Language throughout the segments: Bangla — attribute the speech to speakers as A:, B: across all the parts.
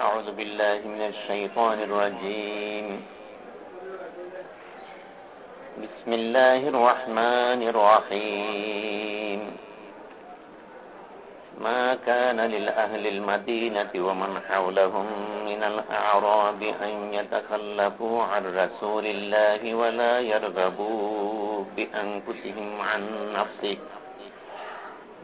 A: أعوذ بالله من الشيطان الرجيم. بسم الله الرحمن الرحيم. ما كان للأهل المدينة ومن حولهم من الأعراب أن يتخلفوا عن رسول الله ولا يرغبوا بأنفسهم عن نفسه.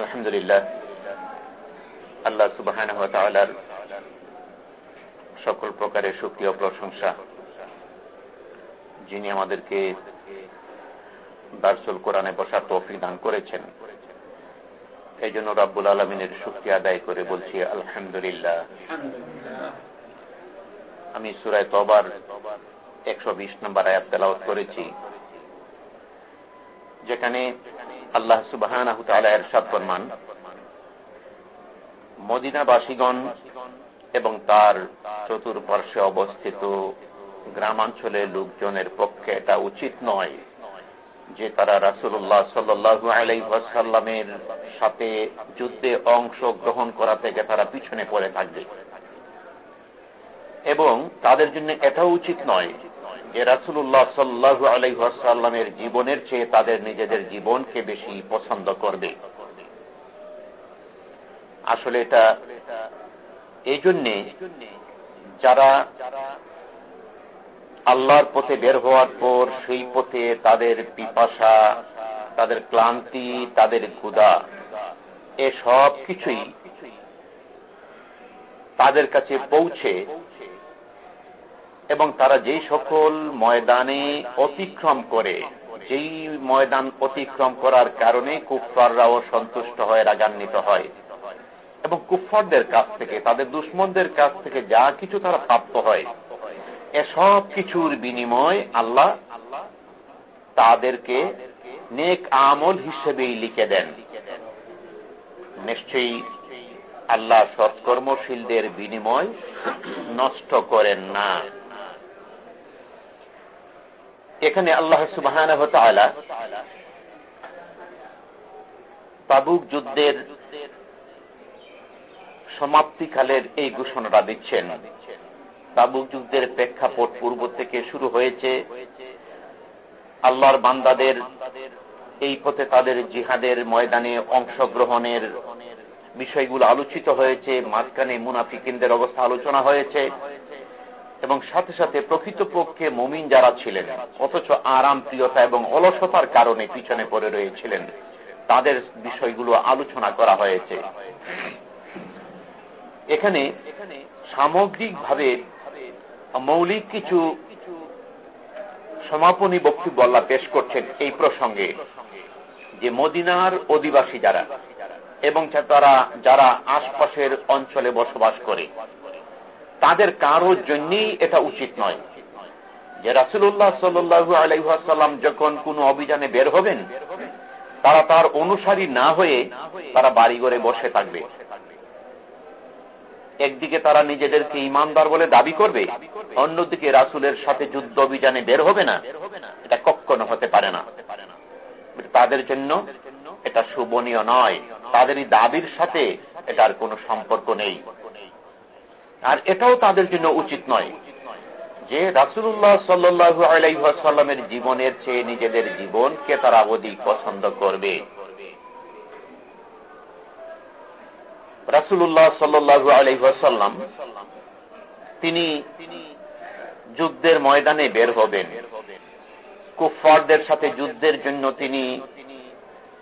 A: আলহামদুলিল্লাহ। আল্লাহ সুবাহ সকল প্রকারের সুক্রিয় প্রশংসা। যিনি আমাদেরকে দার্সুল কোরআনে বসার তৌফিক দান করেছেন। এই জন্য রাব্বুল আলমিনের সুক্তি আদায় করে বলছি আলহামদুলিল্লাহ। আমি সুরায় তবার একশো বিশ নম্বর আয়াত তেলাওত করেছি। যেখানে আল্লাহ সুবাহ এরশাদ ফরমান। মদিনাবাসীগণ এবং তার চতুর্পার্শ্বে অবস্থিত গ্রামাঞ্চলের লোকজনের পক্ষে এটা উচিত নয় যে তারা রাসুল্লাহ সাল্লু আলাইসাল্লামের সাথে যুদ্ধে অংশ গ্রহণ করা থেকে তারা পিছনে পড়ে থাকবে। এবং তাদের জন্য এটাও উচিত নয় যে রাসুল্লাহ সাল্লাহু আলাইসাল্লামের জীবনের চেয়ে তাদের নিজেদের জীবনকে বেশি পছন্দ করবে। আসলে এটা এই জন্যে যারা আল্লাহর পথে বের হওয়ার পর সেই পথে তাদের পিপাসা, তাদের ক্লান্তি, তাদের ক্ষুদা এ সব কিছুই তাদের কাছে পৌঁছে এবং তারা যেই সকল ময়দানে অতিক্রম করে, যেই ময়দান অতিক্রম করার কারণে কুফাররাও সন্তুষ্ট হয় রাগান্বিত হয়। এবং কুফরদের কাছ থেকে, তাদের দুশ্মনদের কাছ থেকে যা কিছু তারা প্রাপ্ত হয় এসব কিছুর বিনিময় আল্লাহ তাদেরকে নেক আমল হিসেবেই লিখে দেন। নিশ্চয়ই আল্লাহ সৎকর্মশীলদের বিনিময় নষ্ট করেন না। এখানে আল্লাহ সুবাহ তাবুক যুদ্ধের সমাপ্তিকালের এই ঘোষণাটা দিচ্ছেন। তাবুক যুদ্ধের প্রেক্ষাপট পূর্ব থেকে শুরু হয়েছে। আল্লাহর বান্দাদের এই পথে তাদের জিহাদের ময়দানে অংশগ্রহণের বিষয়গুলো আলোচিত হয়েছে, মাঝখানে মুনাফিকিনদের অবস্থা আলোচনা হয়েছে। এবং সাথে সাথে প্রকৃতপক্ষে মমিন যারা ছিলেন, অথচ আরাম প্রিয়তা এবং অলসতার কারণে পিছনে পড়ে রয়েছিলেন, তাদের বিষয়গুলো আলোচনা করা হয়েছে। এখানে সামগ্রিকভাবে মৌলিক কিছু সমাপনী বক্তব্য আল্লাহ পেশ করছেন এই প্রসঙ্গে, যে মদিনার অধিবাসী যারা এবং তারা যারা আশপাশের অঞ্চলে বসবাস করে তাদের কারোর জন্যই এটা উচিত নয়। যে রাসুল্লাহ সাল্লু আলাইসাল্লাম যখন কোন অভিযানে বের হবেন, তারা তার অনুসারী না হয়ে তারা বাড়ি ঘরে বসে থাকবে। একদিকে তারা নিজেদেরকে ইমানদার বলে দাবি করবে, অন্যদিকে রাসুলের সাথে যুদ্ধ অভিযানে বের হবে না। এটা কখনো হতে পারে না। তাদের জন্য এটা শুভনীয় নয়। তাদেরই দাবির সাথে এটার কোনো সম্পর্ক নেই। আর এটাও তাদের জন্য উচিত নয় যে রাসুল্লাহ সাল্লু আলাইসাল্লামের জীবনের চেয়ে নিজেদের জীবনকে তারা অধিক পছন্দ করবে। রাসুল্লাহ সাল্লু আলাইসাল্লাম তিনি যুদ্ধের ময়দানে বের হবেন। কুফারদের সাথে যুদ্ধের জন্য তিনি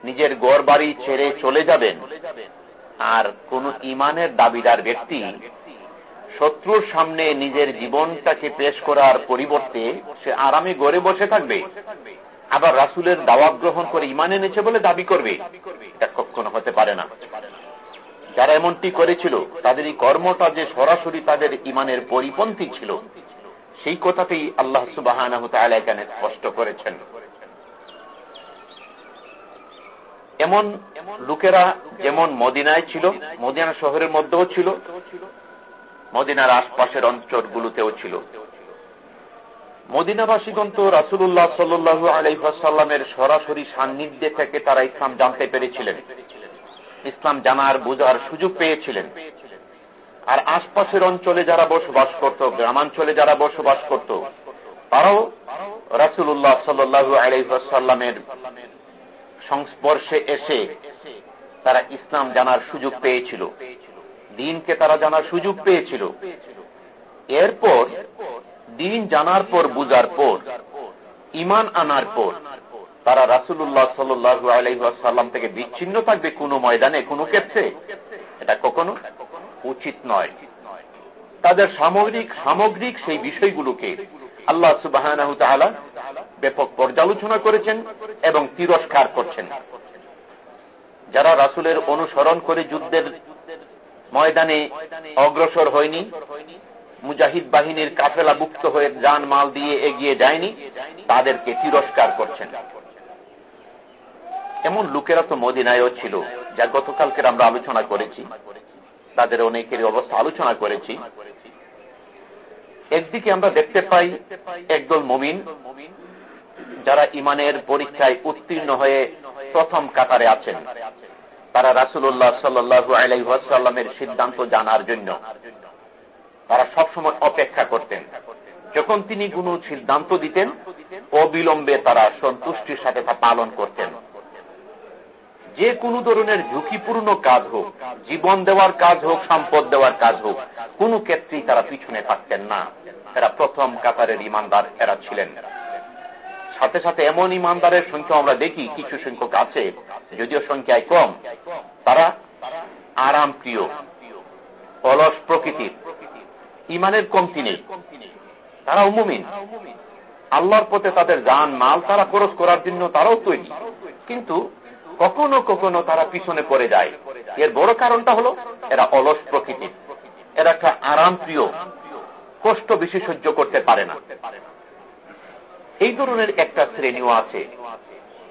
A: নিজের গড় বাড়ি ছেড়ে চলে যাবেন। আর কোন ইমানের দাবিদার ব্যক্তি শত্রুর সামনে নিজের জীবনটাকে পেশ করার পরিবর্তে সে আরামে গড়ে বসে থাকবে। আবার রাসুলের দাওয়াত গ্রহণ করে ইমান এনেছে বলে দাবি করবে। এটা কখনো হতে পারে না। যারা এমনটি করেছিল, তাদের এই কর্মটা যে সরাসরি তাদের ইমানের পরিপন্থী ছিল, সেই কথাতেই আল্লাহ সুবাহ স্পষ্ট করেছেন। এমন লোকেরা যেমন মদিনায় ছিল, মদিনা শহরের মধ্যেও ছিল মদিনার আশপাশের অঞ্চলগুলোতেও ছিল। মদিনাবাসীগণ তো রাসুল্লাহ সাল্লু আলাইসাল্লামের সরাসরি সান্নিধ্যে থেকে তারা ইসলাম জানতে পেরেছিলেন। ইসলাম জানার, বুঝার সুযোগ পেয়েছিলেন। আর আশপাশের অঞ্চলে যারা বসবাস করত, গ্রামাঞ্চলে যারা বসবাস করত, তারাও রাসুল্লাহ সাল্লু আলাইসাল্লামের সংস্পর্শে এসে তারা ইসলাম জানার সুযোগ পেয়েছিল। দিনকে তারা জানার সুযোগ পেয়েছিল। এরপর দিন জানার পর, বুঝার পর ইমান আনার পর, তারা রাসুল্লাহ সাল্লু থেকে বিচ্ছিন্ন থাকবে কোনো ময়দানে, কোনো ক্ষেত্রে? এটা কখনো উচিত নয়। তাদের সামগ্রিক সামগ্রিক সেই বিষয়গুলোকে আল্লাহ সুবাহ ব্যাপক পর্যালোচনা করেছেন এবং তিরস্কার করছেন। যারা রাসুলের অনুসরণ করে যুদ্ধের ময়দানে অগ্রসর হয়নি। মুজাহিদ বাহিনীর কাফেলা মুক্ত হয়ে যান মাল দিয়ে এগিয়ে যায়নি। তাদেরকে তিরস্কার করছেন। এমন লোকেরা তো মদিনায়ও ছিল, যা গতকালকের আমরা আলোচনা করেছি। তাদের অনেকের অবস্থা আলোচনা করেছি। একদিকে আমরা দেখতে পাই একদল মমিন, যারা ইমানের পরীক্ষায় উত্তীর্ণ হয়ে প্রথম কাতারে আছেন। তারা রাসুল্লাহ সাল্লু আলাইসাল্লামের সিদ্ধান্ত জানার জন্য তারা সবসময় অপেক্ষা করতেন। যখন তিনি কোন সিদ্ধান্ত দিতেন, অবিলম্বে তারা সন্তুষ্টির সাথে তা পালন করতেন। যে কোনো ধরনের ঝুঁকিপূর্ণ কাজ হোক, জীবন দেওয়ার কাজ হোক, সম্পদ দেওয়ার কাজ হোক, কোনো ক্ষেত্রেই তারা পিছনে থাকতেন না। এরা প্রথম কাতারের ইমানদার এরা ছিলেন। সাথে সাথে এমন ইমানদারের সংখ্যা আমরা দেখি, কিছু সংখ্যক আছে, যদিও সংখ্যায় কম। তারা আরাম প্রিয়, অলস প্রকৃতির, ইমানের কমতি নেই। তারা উমুমিন আল্লাহর পথে তাদের গান মাল তারা খরচ করার জন্য তারাও তৈরি। কিন্তু কখনো কখনো তারা পিছনে পড়ে যায়। এর বড় কারণটা হলো এরা অলস প্রকৃতির। এরা একটা আরাম প্রিয়, কষ্ট বেশি সহ্য করতে পারে না। এই ধরনের একটা শ্রেণীও আছে।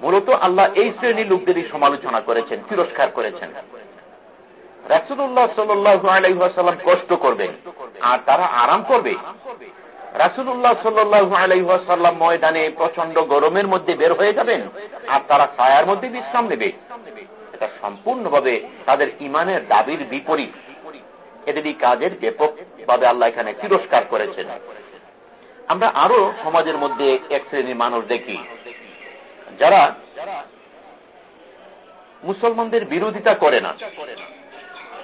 A: মূলত আল্লাহ এই শ্রেণি লোকদেরই সমালোচনা করেছেন, তিরস্কার করেছেন। রাসুল্লাহ সাল্লাম কষ্ট করবেন, আর তারা আরাম করবে। রাসুল্লাহ সাল্লু আলাইসাল্লাম ময়দানে প্রচণ্ড গরমের মধ্যে বের হয়ে যাবেন, আর তারা ছায়ার মধ্যে বিশ্রাম নেবে। এটা সম্পূর্ণভাবে তাদের ইমানের দাবির বিপরীত। এদেরই কাজের ব্যাপকভাবে আল্লাহ এখানে তিরস্কার করেছেন। আমরা আরও সমাজের মধ্যে এক শ্রেণির মানুষ দেখি, যারা মুসলমানদের বিরোধিতা করে না,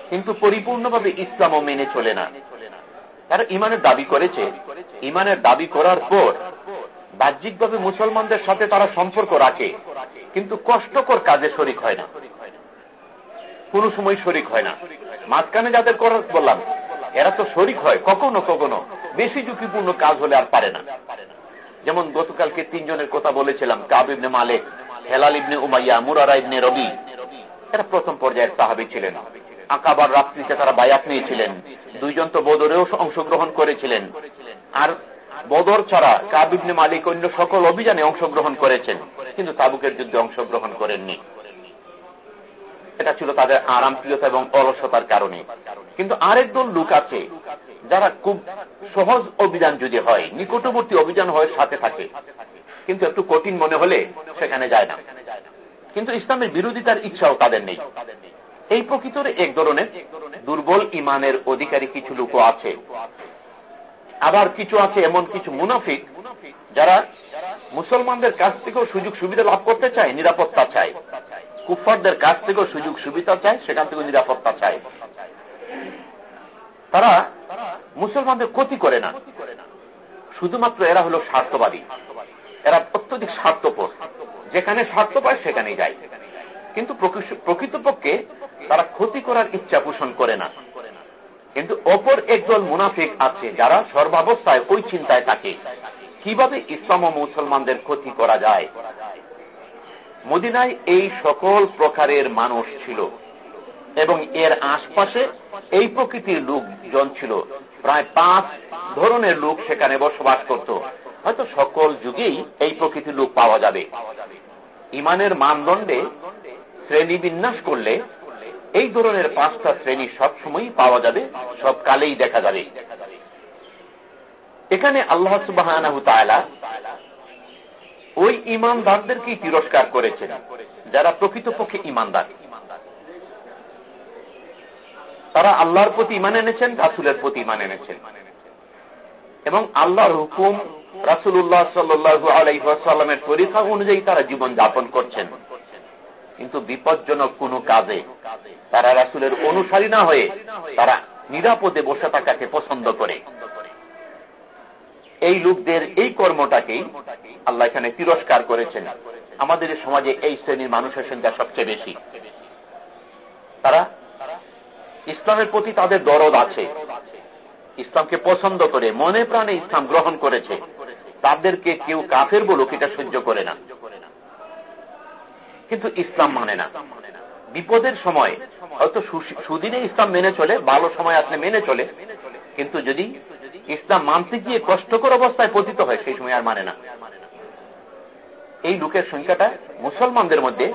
A: কিন্তু পরিপূর্ণভাবে ইসলামও মেনে চলে না। তারা ইমানের দাবি করেছে। ইমানের দাবি করার পর বাহ্যিকভাবে মুসলমানদের সাথে তারা সম্পর্ক রাখে, কিন্তু কষ্টকর কাজে শরিক হয় না। কোন সময় শরিক হয় না। মাঝখানে যাদের করার বললাম, এরা তো শরিক হয়, কখনো কখনো। বেশি ঝুঁকিপূর্ণ কাজ হলে আর পারে না। যেমন গতকালকে তিনজনের কথা বলেছিলাম, Kaab ibn Malik, Hilal ibn Umayya, Murara ibn Rabi. এরা প্রথম পর্যায়ের সাহাবি ছিলেন। আকাবার রাত্রিতে তারা বায়াত নিয়েছিলেন। দুইজন তো বদরেও অংশগ্রহণ করেছিলেন। আর বদর ছাড়া কাবিবনে মালিক অন্য সকল অভিযানে অংশগ্রহণ করেছেন, কিন্তু তাবুকের যুদ্ধে অংশগ্রহণ করেননি। এটা ছিল তাদের আরামপ্রিয়তা এবং অলসতার কারণে। কিন্তু আরেক দল লোক আছে, যারা খুব সহজ অভিযান যদি হয়, নিকটবর্তী অভিযান হয়, সাথে থাকে। কিন্তু একটু কঠিন মনে হলে সেখানে যায় না। কিন্তু ইসলামের বিরোধিতার ইচ্ছাও তাদের নেই। এই প্রকৃতর এক ধরনের দুর্বল ইমানের অধিকারী কিছু লোক আছে। আবার কিছু আছে এমন কিছু মুনাফিক যারা মুসলমানদের কাছ থেকেও সুযোগ সুবিধা লাভ করতে চায়, নিরাপত্তা চায়। কুফারদের কাছ থেকেও সুযোগ সুবিধা চায়, সেখান থেকে নিরাপত্তা চায়। তারা মুসলমানদের ক্ষতি করে না। শুধুমাত্র এরা হলো স্বার্থবাদী। এরা অত্যধিক স্বার্থপর। যেখানে স্বার্থ পায়, সেখানেই যায়। কিন্তু প্রকৃতপক্ষে তারা ক্ষতি করার ইচ্ছা পোষণ করে না। কিন্তু অপর একদল মুনাফিক আছে যারা সর্বাবস্থায় ওই চিন্তায় থাকে, কীভাবে ইসলাম ও মুসলমানদের ক্ষতি করা যায়? মদিনায় এই সকল প্রকারের মানুষ ছিল। এবং এর আশপাশে এই প্রকৃতির লোকজন ছিল। প্রায় পাঁচ ধরনের লোক সেখানে বসবাস করত। হয়তো সকল যুগেই এই প্রকৃতির লোক পাওয়া যাবে। ইমানের মানদণ্ডে শ্রেণি বিন্যাস করলে এই ধরনের পাঁচটা শ্রেণি সবসময়ই পাওয়া যাবে সব কালেই দেখা যাবে। এখানে আল্লাহ সুবাহ ওই ইমানদারদেরকেই তিরস্কার করেছেন যারা প্রকৃতপক্ষে ইমানদার। তারা আল্লাহর প্রতি ইমান এনেছেন, রাসুলের প্রতি ইমান এনেছেন। এবং আল্লাহর হুকুম রাসুল্লাহ সাল্লু আলাইসাল্লামের পরীক্ষা অনুযায়ী তারা জীবন যাপন করছেন। কিন্তু বিপজ্জনক কোন কাজে তারা রাসুলের অনুসারী না হয়ে তারা নিরাপদে বসে থাকাকে পছন্দ করে। এই লোকদের এই কর্মটাকেই আল্লাহ এখানে তিরস্কার করেছেন। আমাদের সমাজে এই শ্রেণির মানুষের সংখ্যা সবচেয়ে বেশি। তারা ইসলামের প্রতি তাদের দরদ আছে। ইসলামকে পছন্দ করে, মনে প্রাণে ইসলাম গ্রহণ করেছে। তাদেরকে কেউ কাফের বলুক, এটা সহ্য করে না। কিন্তু ইসলাম মানে না। বিপদের সময়, হয়তো সুদিনে ইসলাম মেনে চলে, ভালো সময় আসলে মেনে চলে। কিন্তু যদি ইসলাম মানতে গিয়ে কষ্টকর অবস্থায় পতিত হয়, সেই সময় আর মানে না। এই লোকের সংখ্যাটা মুসলমানদের মধ্যে,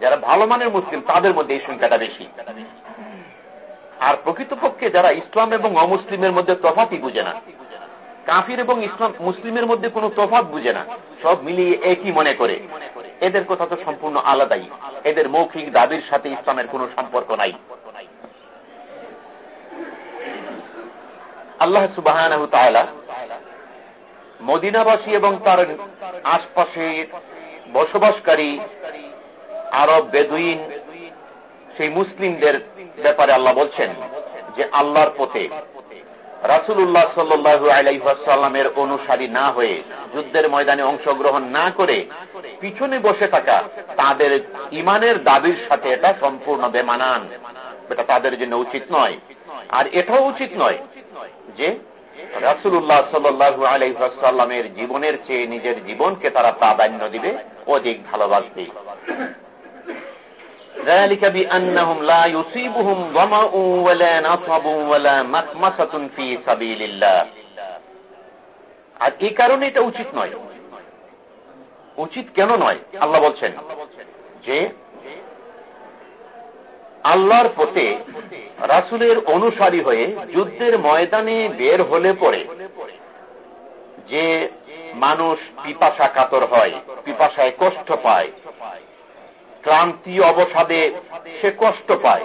A: যারা ভালো মানের মুসলিম, তাদের মধ্যে এই সংখ্যাটা বেশি। আর প্রকৃতপক্ষে যারা ইসলাম এবং অমুসলিমের মধ্যে তফাতই বুঝে না, কাফির এবং ইসলাম মুসলিমের মধ্যে কোনো তফাত বুঝে না, সব মিলিয়ে একই মনে করে। এদের কথা তো সম্পূর্ণ আলাদাই। এদের মৌখিক দাবির সাথে ইসলামের কোনো সম্পর্ক নাই। আল্লাহ সুবাহ মদিনাবাসী এবং তার আশপাশে বসবাসকারী আরব, বেদুইন, সেই মুসলিমদের ব্যাপারে আল্লাহ বলছেন যে আল্লাহর পথে রাসুল্লাহ সাল্লু আলাইসাল্লামের অনুসারী না হয়ে যুদ্ধের ময়দানে অংশগ্রহণ না করে পিছনে বসে থাকা তাদের ইমানের দাবির সাথে এটা সম্পূর্ণ বেমানান। এটা তাদের জন্য উচিত নয়। আর এটাও উচিত নয় যে রাসুল্লাহ সাল্লু আলাইসাল্লামের জীবনের চেয়ে নিজের জীবনকে তারা প্রাধান্য দিবে অধিক ভালোবাসবে ذلك بأنهم لا يصيبهم ظمأ ولا نصب ولا مخمصة في سبيل الله আর এই কারণে এটা উচিত নয় উচিত কেন নয় আল্লাহ বলছেন যে আল্লাহর পথে রাসুলের অনুসারী হয়ে যুদ্ধের ময়দানে বের হলে পরে যে মানুষ পিপাসা কাতর হয়, পিপাসায় কষ্ট পায়, ক্লান্তি অবসাদে সে কষ্ট পায়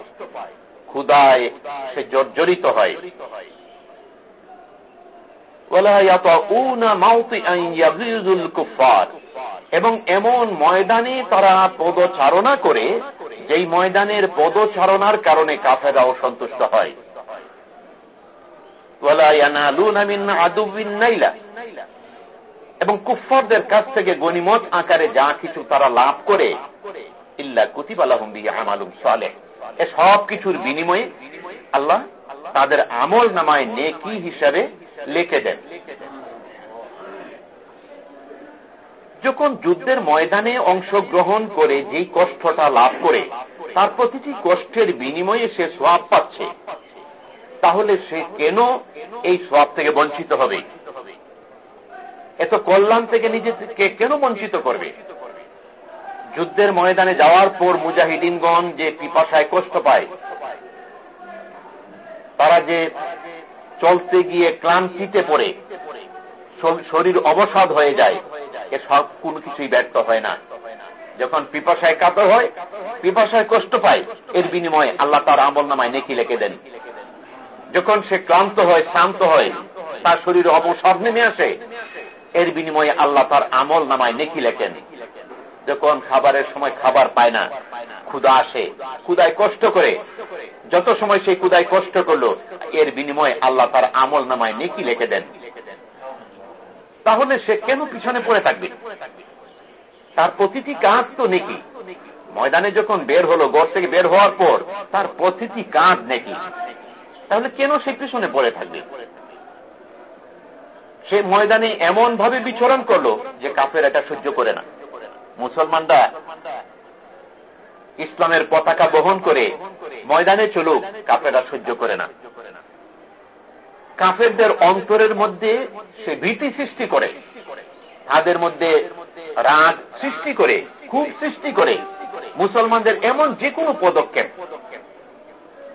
A: ক্ষুদায় সে জর্জরিত হয়। এবং এমন ময়দানে তারা পদচারণা করে যেই ময়দানের পদচারণার কারণে কাফেরা অসন্তুষ্ট হয়। এবং কুফরদের কাছ থেকে গণিমত আকারে যা কিছু তারা লাভ করে, ইল্লা কুতিবালাহুম বিহি আমালুম সালেহ। এ সব কিছুর বিনিময়ে আল্লাহ তাদের আমল নামায় নেকি হিসাবে লিখে দেন। যখন যুদ্ধের ময়দানে অংশগ্রহণ করে যেই কষ্টটা লাভ করে, তার প্রতিটি কষ্টের বিনিময়ে সে সোয়াব পাচ্ছে। তাহলে সে কেন এই সোয়াব থেকে বঞ্চিত হবে? এত কল্যাণ থেকে নিজেকে কেন বঞ্চিত করবে? যুদ্ধের ময়দানে যাওয়ার পর মুজাহিদিনগণ যে পিপাসায় কষ্ট পায়, তারা যে চলতে গিয়ে ক্লান্তিতে পড়ে শরীর অবসাদ হয়ে যায়, এ সব কোন কিছুই ব্যর্থ হয় না। যখন পিপাসায় কাতর হয়, পিপাসায় কষ্ট পায়, এর বিনিময়ে আল্লাহ তার আমল নামায় নেকি লেখে দেন। যখন সে ক্লান্ত হয়, শান্ত হয়, তার শরীরে অবসর নেমে আসে, এর বিনিময়ে আল্লাহ তার আমল নামায় নেকি লেখেন। যখন খাবারের সময় খাবার পায় না ক্ষুদা আসে ক্ষুদায় কষ্ট করে, যত সময় সেই ক্ষুদায় কষ্ট করল, এর বিনিময়ে আল্লাহ তার আমল নামায় নেকি লেখে দেন। তাহলে সে কেন পিছনে পড়ে থাকবে? তার প্রতিটি কাজ তো নেকি। ময়দানে যখন বের হলো, গড় থেকে বের হওয়ার পর, তার প্রতিটি কাজ নেকি। তাহলে কেন সে পিছনে পড়ে থাকবে? সে ময়দানে এমন ভাবে বিচরণ করল যে কাপের এটা সহ্য করে না। মুসলমানরা ইসলামের পতাকা বহন করে ময়দানে চলুক কাফেরা সহ্য করে না। কাফেরদের অন্তরের মধ্যে সে ভীতি সৃষ্টি করে। তাদের মধ্যে রাগ সৃষ্টি করে খুব সৃষ্টি করে। মুসলমানদের এমন যে কোনো পদক্ষেপ।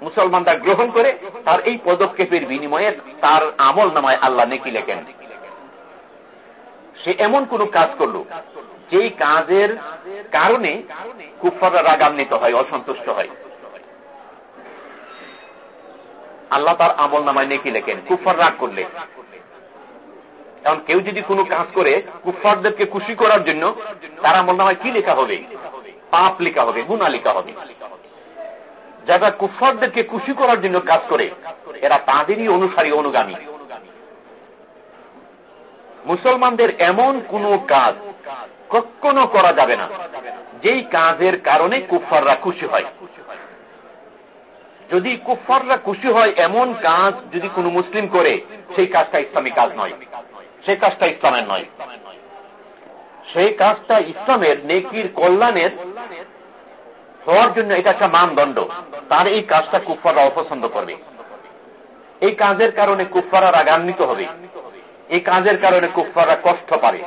A: মুসলমানরা গ্রহণ করে, তার এই পদক্ষেপের বিনিময়ে তার আমল নামায় আল্লাহ নেকি লেখেন। সে এমন কোন কাজ করল, যেই কাজের কারণে কুফাররা রাগান্বিত হয়, অসন্তুষ্ট হয়। আল্লাহ তার আমল নামায় নেকি লেখেন কুফার রাগ করলে। কারণ কেউ যদি কোনো কাজ করে কুফারদেরকে খুশি করার জন্য, তার আমল নামায় কি লেখা হবে? পাপ লেখা হবে গুণা লেখা হবে। যারা কুফারদেরকে খুশি করার জন্য কাজ করে, এরা তাদেরই অনুসারী, অনুগামী। মুসলমানদের এমন কোন কাজ কখনো করা যাবে না, যেই কাজের কারণে কুফাররা খুশি হয়। যদি কুফাররা খুশি হয় এমন কাজ যদি কোনো মুসলিম করে, সেই কাজটা ইসলামী কাজ নয়। সেই কাজটা ইসলামের নয়। সেই কাজটা ইসলামের নেকির কল্যাণের হওয়ার জন্য এটা একটা মানদণ্ড। তার এই কাজটা কুফাররা অপছন্দ করবে। এই কাজের কারণে কুফারা রাগান্বিত হবে। এই কাজের কারণে কুফাররা কষ্ট পাবে।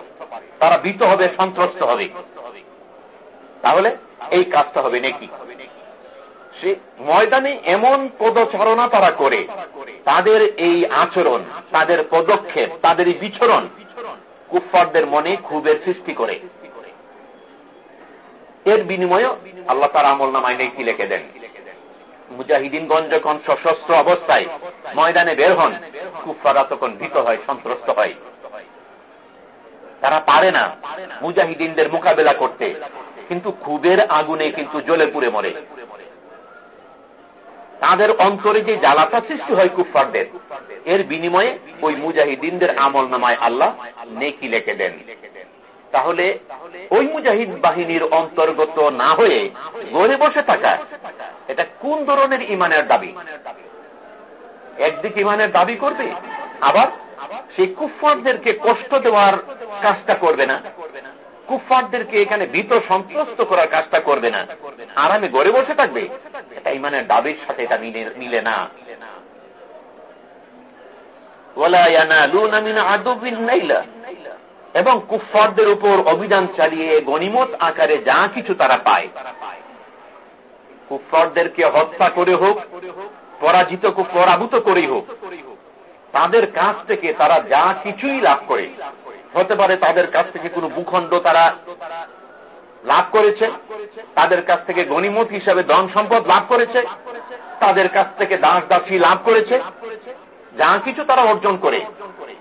A: তারা ভীত হবে, সন্ত্রস্ত হবে। তাহলে এই কাজটা হবে নাকি? সে, ময়দানে এমন পদচারণা তারা করে। তাদের এই আচরণ, তাদের পদক্ষেপ, তাদের বিচরণ কুফারদের মনে ক্ষোভের সৃষ্টি করে। এর বিনিময়ে আল্লাহ তার আমল নামায় নেই কি লিখে দেন। মুজাহিদিনগঞ্জ যখন সশস্ত্র অবস্থায় ময়দানে বের হন কুফারা তখন ভীত হয়, সন্ত্রস্ত হয়। তারা পারে না মুজাহিদিনদের মোকাবেলা করতে, কিন্তু খুবের আগুনে কিন্তু জ্বলে পুড়ে মরে। তাদের অন্তরে যে জ্বালাটা সৃষ্টি হয় কুফারদের এর বিনিময়ে ওই মুজাহিদিনদের আমল নামায় আল্লাহ নেকি লেখে দেন। তাহলে ওই মুজাহিদ বাহিনীর অন্তর্গত না হয়ে গড়ে বসে থাকা, এটা কোন ধরনের ইমানের দাবি? একদিক ইমানের দাবি করবে, আবার সেই কুফারদেরকে কষ্ট দেওয়ার কাজটা করবে না। কুফারদেরকে এখানে ভীত সন্ত্রস্ত করার কাজটা করবে না। আরামে গড়ে বসে থাকবে। এটা ইমানের দাবির সাথে এটা মিলে না। এবং কুফারদের উপর অভিযান চালিয়ে গণিমত আকারে যা কিছু তারা পায়। কুফারদেরকে হত্যা করে হোক, পরাজিত পরাভূত করেই হোক, তাদের কাছ থেকে তারা যা কিছুই লাভ করে। হতে পারে তাদের কাছ থেকে কোনো ভূখণ্ড তারা লাভ করেছে, তাদের কাছ থেকে গণিমত হিসাবে ধন সম্পদ লাভ করেছে, তাদের কাছ থেকে দাস দাসী লাভ করেছে, যা কিছু তারা অর্জন করে।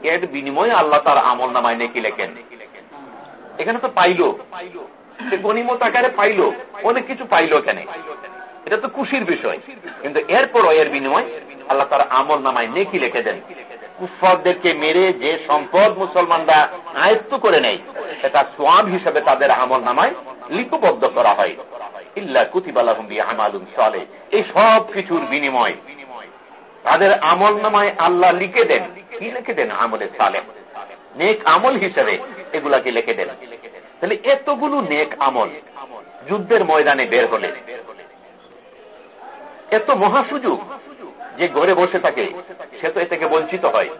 A: এর বিনিময়ে আল্লাহ তার আমল নামায় নেকি লেখেন। এখানে তো পাইল। সে গণিমত আকারে পাইল। অনেক কিছু পাইল এখানে। এটা তো খুশির বিষয়। কিন্তু এরপরও এর বিনিময় আল্লাহ তার আমল নামায় নেকি লিখে দেন। কুফরদেরকে মেরে যে সম্পদ মুসলমানরা আয়ত্ত করে নেয়, সেটা সোয়াব হিসেবে তাদের আমল নামায় লিপিবদ্ধ করা হয়। ইল্লা কুতিবালাহুম্বি আমালুম চলে এই সব কিছুর বিনিময় তাদের আমল নামায় আল্লাহ লিখে দেন। কি লিখে দেন? আমলে সালে নেক আমল হিসেবে এগুলাকে লিখে দেন। তাহলে এতগুলো নেক আমল যুদ্ধের ময়দানে বের হলে, এত মহা সুযোগ যে ঘরে বসে থাকে, সে তো এ থেকে বঞ্চিত হয়।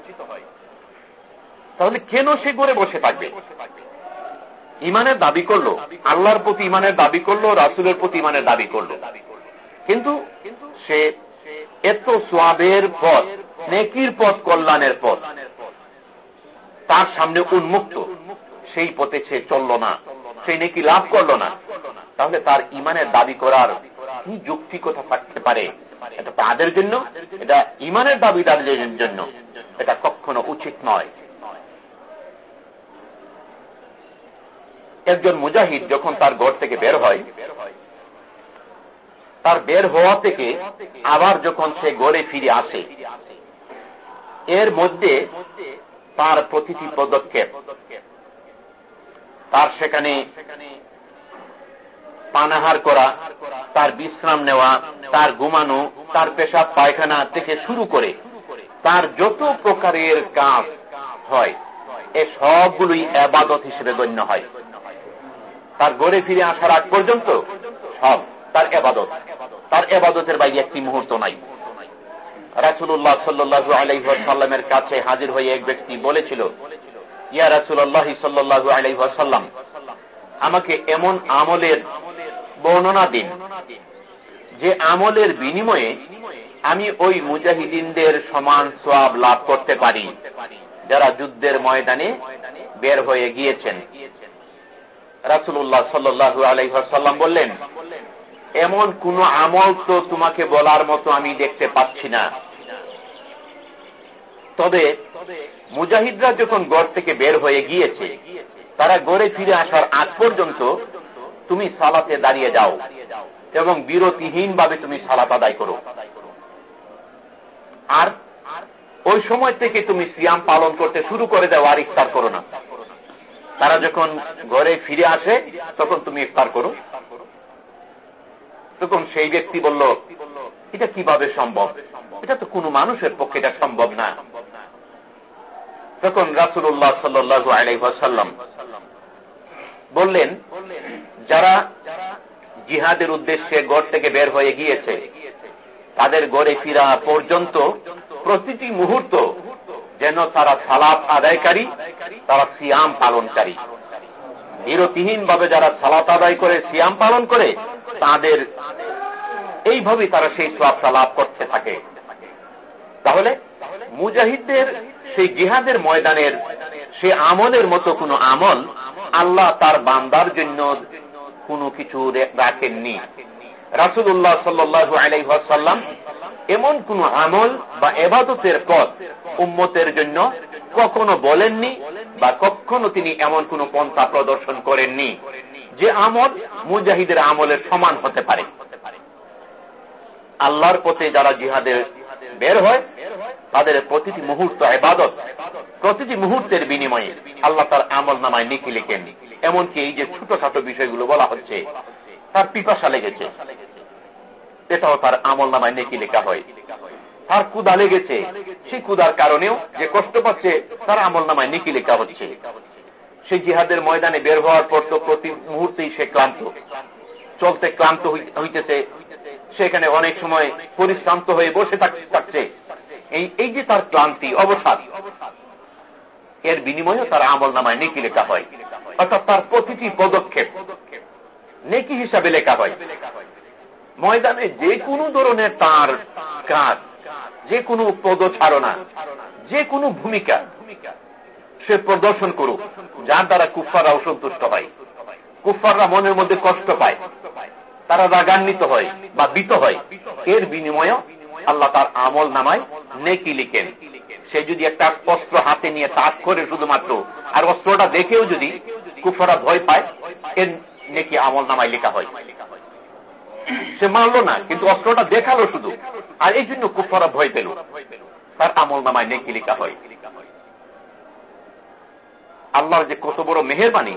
A: তাহলে কেন সে ঘরে বসে থাকবে? ইমানের দাবি করল, আল্লাহর প্রতি ইমানের দাবি করল, রাসুলের প্রতি ইমানের দাবি করল। কিন্তু সে এত সোয়াবের পথ, নেকির পথ, কল্যাণের পথ, তার সামনে উন্মুক্ত। সেই পথে সে চলল না সেই নেকি লাভ করল না। তাহলে তার ইমানের দাবি করার কি যৌক্তিকতা থাকতে পারে? এটা তাদের জন্য, এটা ইমানের দাবিদারদের জন্য। এটা কখনো উচিত নয়। একজন মুজাহিদ যখন তার ঘর থেকে বের হয়, তার বের হওয়া থেকে আবার যখন সে গড়ে ফিরে আসে, এর মধ্যে তার প্রতিটি পদক্ষেপ, তার সেখানে পানাহার করা, তার বিশ্রাম নেওয়া, তার ঘুমানো, তার পেশাব পায়খানা থেকে শুরু করে, তার যত প্রকারের কাজ হয়, এ সবগুলোই আবাদত হিসেবে গণ্য হয়। তার গড়ে ফিরে আসার আগ পর্যন্ত সব তার এবাদত তার এবাদতের বাইরে একটি মুহূর্ত নাই। রাসুল্লাহ সাল্লু আলাইসাল্লামের কাছে হাজির হয়ে এক ব্যক্তি বলেছিল, ইয়া রাসুল্লাহ সাল্লু আলাইসাল্লাম আমাকে এমন আমলের বর্ণনা দিন। যে আমলের বিনিময়ে আমি ওই মুজাহিদিনদের সমান সোয়াব লাভ করতে পারি, যারা যুদ্ধের ময়দানে বের হয়ে গিয়েছেন। রাসুল্লাহ সাল্লু আলাইসাল্লাম বললেন, এমন কোন আমল তো তোমাকে বলার মতো আমি দেখতে পাচ্ছি না। তবে মুজাহিদরা যখন গড় থেকে বের হয়ে গিয়েছে, তারা গড়ে ফিরে আসার আগ পর্যন্ত তুমি সালাতে দাঁড়িয়ে যাও এবং বিরতিহীন ভাবে তুমি সালাত আদায় করো। আর ওই সময় থেকে তুমি সিয়াম পালন করতে শুরু করে দাও, আর ইফতার করো না। তারা যখন ঘরে ফিরে আসে, তখন তুমি ইফতার করো। তখন সেই ব্যক্তি বলল, এটা কীভাবে সম্ভব? এটা তো কোনো মানুষের পক্ষে এটা সম্ভব না। তখন রাসুল্লাহ সাল্লু আলাইসাল্লাম বললেন যারা জিহাদের উদ্দেশ্যে গড় থেকে বের হয়ে গিয়েছে তাদের গড়ে ফিরা পর্যন্ত প্রতিটি মুহূর্ত যেন তারা সালাত আদায়কারী তারা সিয়াম পালনকারী। বিরতিহীন ভাবে যারা সালাত আদায় করে সিয়াম পালন করে তাদের এইভাবে তারা সেই সোয়াবটা লাভ করতে থাকে। তাহলে মুজাহিদদের সেই জিহাদের ময়দানের সে আমলের মতো কোনো আমল আল্লাহ তার বান্দার জন্য কোনো কিছু রাখেননি। রাসুল্লাহ সাল্লু আলাইসাল্লাম এমন কোন আমল বা এবাদতের পথ উম্মতের জন্য কখনো বলেননি বা কখনো তিনি এমন কোন পন্থা প্রদর্শন করেননি যে আমল মুজাহিদের আমলের সমান হতে পারে। আল্লাহর পথে যারা জিহাদের বের হয়, তাদের প্রতিটি মুহূর্ত এবাদত প্রতিটি মুহূর্তের বিনিময়ে আল্লাহ তার আমল নামায় নিকি লিখেন। এমনকি এই যে ছোটখাটো বিষয়গুলো বলা হচ্ছে, তার পিপাসা লেগেছে। এটাও তার আমল নামায় নেকি লেখা হয়। তার কুদা লেগেছে। সেই কুদার কারণেও যে কষ্ট পাচ্ছে, তার আমল নামায় নেকি লেখা হচ্ছে। সে জিহাদের ময়দানে বের হওয়ার পর তো প্রতি মুহূর্তেই সে ক্লান্ত। চলতে ক্লান্ত হইতেছে। সেখানে অনেক সময় পরিশ্রান্ত হয়ে বসে থাকছে। এই এই যে তার ক্লান্তি, অবসাদ, এর বিনিময়ে তার আমল নামায় নেকি লেখা হয়। অর্থাৎ তার প্রতিটি পদক্ষেপ নেকি হিসাবে লেখা হয়। ময়দানে যে কোনো ধরনের তার কাজ, যে কোনো পদচারণা, যে কোনো ভূমিকা সে প্রদর্শন করুক, যার দ্বারা কুফাররা অসন্তুষ্ট হয়। কুফাররা মনের মধ্যে কষ্ট পায়। তারা রাগান্বিত হয় বা বিত হয়। এর বিনিময়ে আল্লাহ তার আমল নামায় নেকি লিখেন। সে যদি একটা অস্ত্র হাতে নিয়ে তাক করে শুধুমাত্র, আর অস্ত্রটা দেখেও যদি কুফারা ভয় পায়, এর নেকি আমল নামায় লেখা হয়। সে মানল না, কিন্তু অস্ত্রটা দেখাল শুধু, আর এই জন্য কুফারা ভয় পেল। তার আমল নামায় নেকি লেখা হয়। আল্লাহর যে কত বড় মেহরবানি,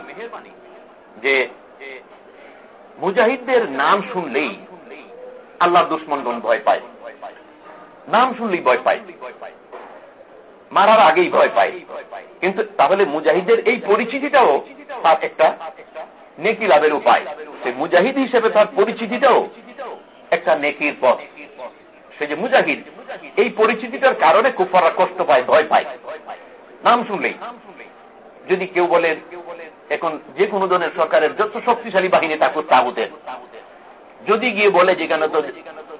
A: যে মুজাহিদদের নাম শুনলেই আল্লাহ দুশ্মনগণ ভয় পায়। নাম শুনলেই ভয় পায়। মারার আগেই ভয় পায়। কিন্তু তাহলে মুজাহিদের এই পরিচিতিটাও তার একটা নেকি লাভের উপায়। সে মুজাহিদ হিসেবে তার পরিচিতিটাও একটা নেকির পথ। সে যে মুজাহিদ, এই পরিচিতিটার কারণে কুফাররা কষ্ট পায়, ভয় পায়। নাম শুনলেই। যদি কেউ বলে এখন যে কোনো ধরনের সরকারের যত শক্তিশালী বাহিনী থাকুক তাগুতের যদি গিয়ে বলে যেখানে তো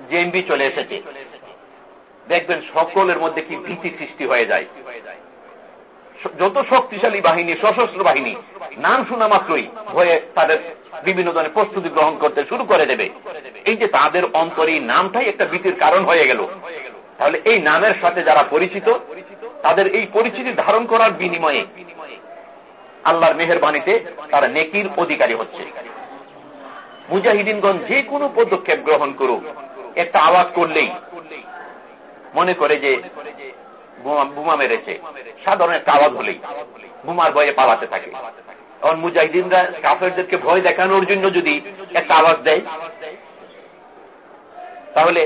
A: জেএমবি চলে এসেছে, দেখবেন সকলের মধ্যে কি ভীতি সৃষ্টি হয়ে যায়। যত শক্তিশালী বাহিনী, সশস্ত্র বাহিনী, নাম শোনা মাত্রই হয়ে তাদের বিভিন্ন ধরনের প্রস্তুতি গ্রহণ করতে শুরু করে দেবে। এই যে তাদের অন্তরে নামটাই একটা ভীতির কারণ হয়ে গেল। তাহলে এই নামের সাথে যারা পরিচিত, তাদের এই পরিচিতি ধারণ করার বিনিময়ে আল্লাহর মেহরবানিতে তারা নেকির অধিকারী হচ্ছে। মুজাহিদিনগঞ্জ যে কোনো পদক্ষেপ গ্রহণ করুক, একটা আওয়াজ করলেই মনে করে যে বোমা মেরেছে। সাধারণ একটা আওয়াজ হলেই বোমার ভয়ে পালাতে থাকে। এখন মুজাহিদিনরা কাফেরদেরকে ভয় দেখানোর জন্য যদি একটা আওয়াজ দেয়, তাহলে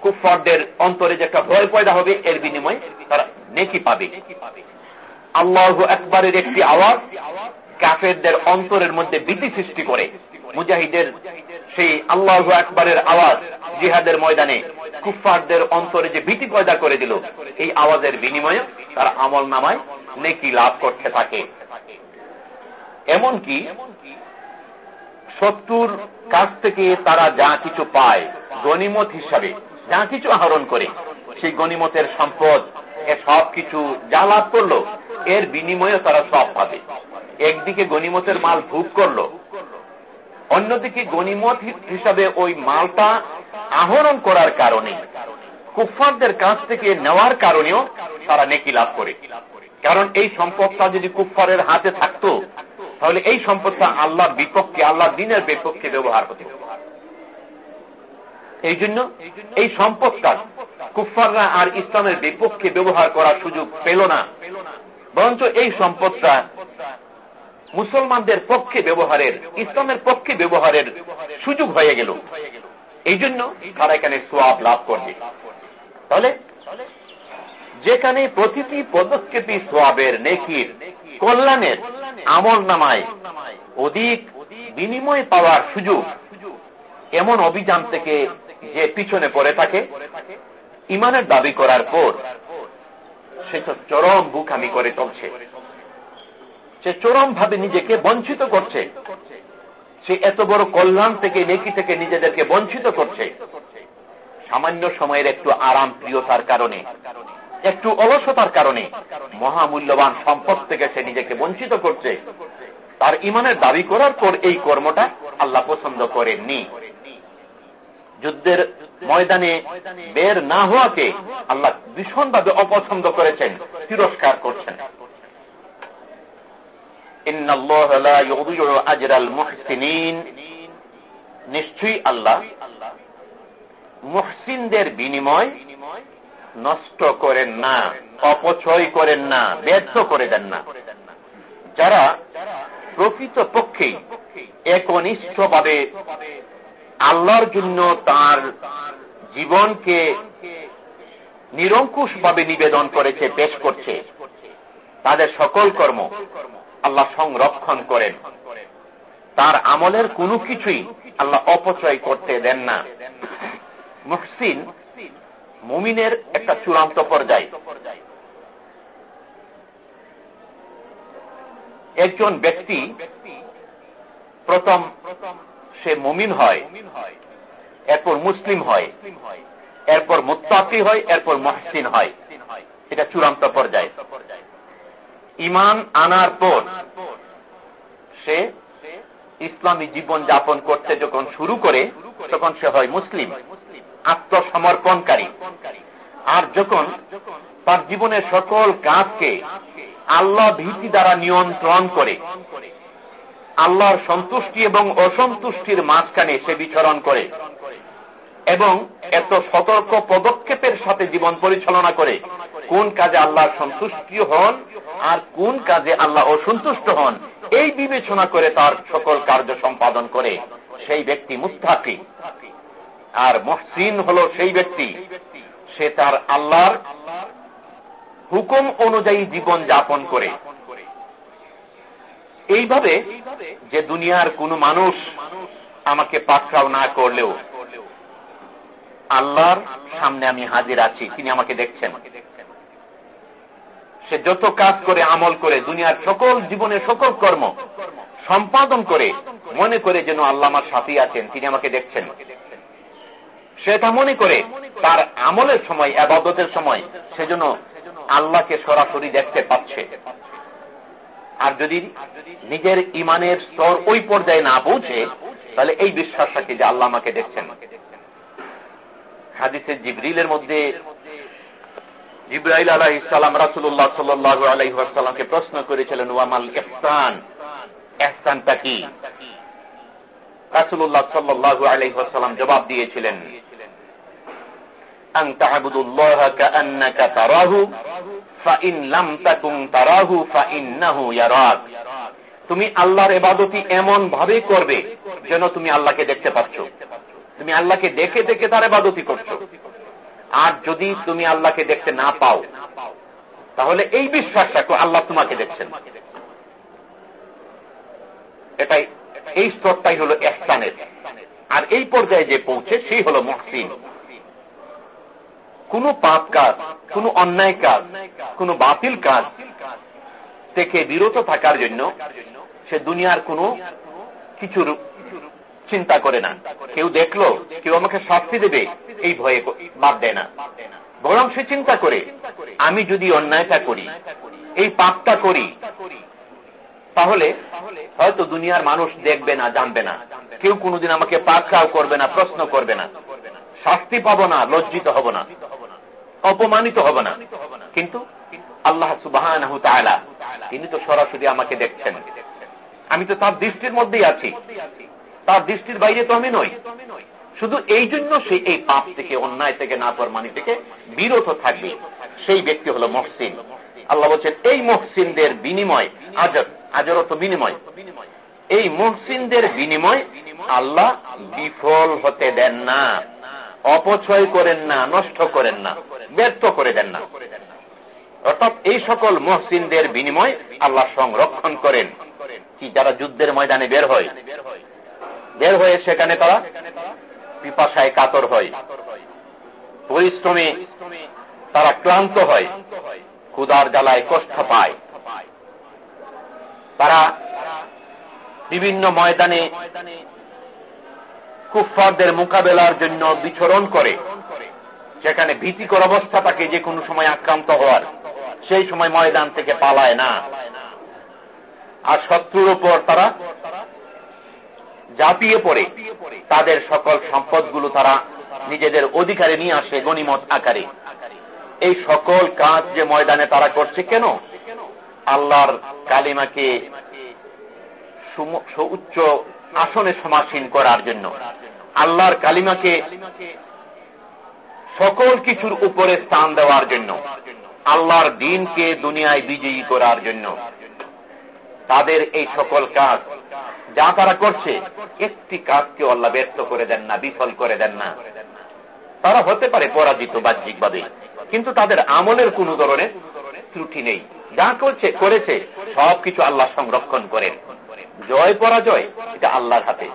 A: কুফরদের অন্তরে যে একটা ভয় পয়দা হবে, এর বিনিময়ে তারা নেকি পাবে। আল্লাহ একবারের একটি আওয়াজ কাফেরদের অন্তরের মধ্যে ভীতি সৃষ্টি করে। মুজাহিদের সেই আল্লাহ একবারের আওয়াজ জিহাদের ময়দানে কুফারদের অন্তরে যে ভীতি পয়দা করে দিল, এই আওয়াজের বিনিময়ে তারা আমল নামায় নেকি লাভ করতে থাকে। এমনকি শত্রুর কাছ থেকে তারা যা কিছু পায় গনিমত হিসাবে, যা কিছু আহরণ করে, সেই গনিমতের সম্পদ এ সব কিছু যা লাভ করল, এর বিনিময়ে তারা সব পাবে। একদিকে গনিমতের মাল ভোগ করল, অন্যদিকে গনিমত হিসাবে ওই মালটা আহরণ করার কারণে, কুফফারদের কাছ থেকে নেওয়ার কারণেও তারা নেকি লাভ করে। কারণ এই সম্পদটা যদি কুফফারের হাতে থাকতো, তাহলে এই সম্পদটা আল্লাহ বিপক্ষে আল্লাহ দিনের বিপক্ষে ব্যবহার হতো। এই জন্য এই সম্পদটা কুফফাররা আর ইসলামের বিপক্ষে ব্যবহার করার সুযোগ পেল না। বরঞ্চ এই সম্পদটা মুসলমানদের পক্ষে ব্যবহারের, ইসলামের পক্ষে ব্যবহারের সুযোগ হয়ে গেল। এই জন্য তারা এখানে সোয়াব লাভ করবে। তাহলে যেখানে প্রতিটি পদক্ষেপই সোয়াবের নেকির, কল্যাণের আমল নামায়, অধিক বিনিময় পাওয়ার সুযোগ, এমন অভিযান থেকে যে পিছনে পড়ে থাকে, ইমানের দাবি করার পর সে তো চরম বুকামি করে চলছে। সে চরম ভাবে নিজেকে বঞ্চিত করছে। সে এত বড় কল্যাণ থেকে, নেকি থেকে নিজেদেরকে বঞ্চিত করছে। সামান্য সময়ের একটু আরাম প্রিয়তার কারণে, একটু অলসতার কারণে মহামূল্যবান সম্পদ থেকে সে নিজেকে বঞ্চিত করছে। তার ইমানের দাবি করার পর এই কর্মটা আল্লাহ পছন্দ করেননি। যুদ্ধের ময়দানে বের না হওয়াকে আল্লাহ ভীষণভাবে অপছন্দ করেছেন, তিরস্কার করছেন। নিশ্চয়ই আল্লাহ মুহসিনদের বিনিময় নষ্ট করেন না, অপচয় করেন না, ব্যর্থ করে দেন না। যারা প্রকৃত পক্ষেই একনিষ্ঠভাবে আল্লাহর জন্য তার জীবনকে নিরঙ্কুশ ভাবে নিবেদন করেছে, পেশ করছে। তাদের সকল কর্ম আল্লাহ সংরক্ষণ করেন। তার আমলের কোনো কিছুই আল্লাহ অপচয় করতে দেন না। মুহসিন মুমিনের একটা চূড়ান্ত পর্যায়। একজন ব্যক্তি প্রথম সে মুমিন হয়, এরপর মুসলিম হয়, এরপর মুত্তাকি হয়, এরপর মহসিন হয়। এটা চূড়ান্ত পর্যায়। ইমান আনার পর সে ইসলামী জীবন যাপন করতে যখন শুরু করে, তখন সে হয় মুসলিম, আত্মসমর্পণকারী। আর যখন তার জীবনের সকল কাজকে আল্লাহ ভীতি দ্বারা নিয়ন্ত্রণ করে আল্লাহর সন্তুষ্টি এবং অসন্তুষ্টির মাঝখানে সে বিচরণ করে এবং এত সতর্ক পদক্ষেপের সাথে জীবন পরিচালনা করে কোন কাজে আল্লাহ সন্তুষ্টি হন আর কোন কাজে আল্লাহ অসন্তুষ্ট হন, এই বিবেচনা করে তার সকল কার্য সম্পাদন করে সেই ব্যক্তি মুস্তাকি আর মহসিন হল সেই ব্যক্তি, সে তার আল্লাহর হুকুম অনুযায়ী জীবন যাপন করে। এইভাবে যে দুনিয়ার কোন মানুষ আমাকে পাকড়াও না করলেও আল্লাহর সামনে আমি হাজির আছি, তিনি আমাকে দেখছেন। সে যত কাজ করে, আমল করে, দুনিয়ার সকল জীবনের সকল কর্ম সম্পাদন করে, মনে করে যেন আল্লাহ আমার সাথী আছেন, তিনি আমাকে দেখছেন। সে সেটা মনে করে তার আমলের সময়, আবাদতের সময় সেজন্য আল্লাহকে সরাসরি দেখতে পাচ্ছে। আর যদি নিজের ইমানের স্তর ওই পর্যায়ে না পৌঁছে, তাহলে এই বিশ্বাস থাকে যে আল্লাহ আমাকে দেখছেন। হাদিসের জিবরিলের মধ্যে জিব্রাইল আলাহ ইসলাম রাসুল্লাহ সাল্লু আলাইসাল্লামকে প্রশ্ন করেছিলেন ওয়ামাল ইফতান এহসানটা কি? রাসুল্লাহ সাল্লু আলাইসাল্লাম জবাব দিয়েছিলেন তুমি আল্লাহর এবাদতি এমন ভাবে করবে যেন তুমি আল্লাহকে দেখতে পাচ্ছ। তুমি আল্লাহকে দেখে দেখে তার এবাদতি করছ। আর যদি তুমি আল্লাহকে দেখতে না পাও, তাহলে এই বিশ্বাসটা তো আল্লাহ তোমাকে দেখছেন। এটাই, এই স্তরটাই হলো এক আর এই পর্যায়ে যে পৌঁছে, সেই হলো মহসিন। কোন পাপ কাজ, কোন অন্যায় কাজ, কোন বাতিল কাজ থেকে বিরত থাকার জন্য সে দুনিয়ার কোনো কিছুর চিন্তা করে না। কেউ দেখল, কেউ আমাকে শাস্তি দেবে, এই ভয়ে বাদ দেয় না। বরং সে চিন্তা করে, আমি যদি অন্যায়টা করি, এই পাপটা করি, তাহলে হয়তো দুনিয়ার মানুষ দেখবে না, জানবে না। কেউ কোনোদিন আমাকে পাকড়াও করবে না, প্রশ্ন করবে না। শাস্তি পাবো না, লজ্জিত হব না। অপমানিত হব না। কিন্তু আল্লাহ সুবাহ তিনি তো সরাসরি আমাকে দেখছেন। আমি তো তার দৃষ্টির মধ্যেই আছি। তার দৃষ্টির বাইরে তো আমি নই। শুধু এই জন্য সে এই পাপ থেকে, অন্যায় থেকে, নাফরমানি থেকে বিরত থাকবে। সেই ব্যক্তি হলো মহসিন। আল্লাহ বলছেন, এই মহসিনদের বিনিময় আজর আজরত বিনিময়। এই মহসিনদের বিনিময় আল্লাহ বিফল হতে দেন না, অপচয় করেন না, নষ্ট করেন না। ব্যর্থ করে দেন না। অর্থাৎ এই সকল মহসিনদের বিনিময় আল্লাহ সংরক্ষণ করেন। কি, যারা যুদ্ধের ময়দানে বের হয়? বের হয়ে সেখানে তারা পিপাসায় কাতর হয়। পরিশ্রমে তারা ক্লান্ত হয়। ক্ষুদার জ্বালায় কষ্ট পায়। তারা বিভিন্ন ময়দানে কুফফারদের মোকাবেলার জন্য বিচরণ করে। সেখানে ভীতিকর অবস্থা থাকে যে কোনো সময় আক্রান্ত হওয়ার। সেই সময় ময়দান থেকে পালায় না। আর শত্রুর উপর তারা জাপিয়ে পড়ে। তাদের সকল সম্পদগুলো তারা নিজেদের অধিকারে নিয়ে আসে গণিমত আকারে। এই সকল কাজ যে ময়দানে তারা করছে কেন? আল্লাহর কালিমাকে উচ্চ আসনে সমাসীন করার জন্য। আল্লাহর কালিমাকে সকল কিছুর উপরে স্থান দেওয়ার জন্য, আল্লাহর দিনকে দুনিয়ায় বিজয়ী করার জন্য। তাদের এই সকল কাজ, যা তারা করছে, একটি কাজকে আল্লাহ ব্যর্থ করে দেন না, বিফল করে দেন না। তারা হতে পারে পরাজিত বাহ্যিকভাবে কিন্তু তাদের আমলের কোন ধরনের ত্রুটি নেই। যা করছে, করেছে, সবকিছু আল্লাহ সংরক্ষণ করেন। জয় পরাজয়, এটা আল্লাহর হাতে।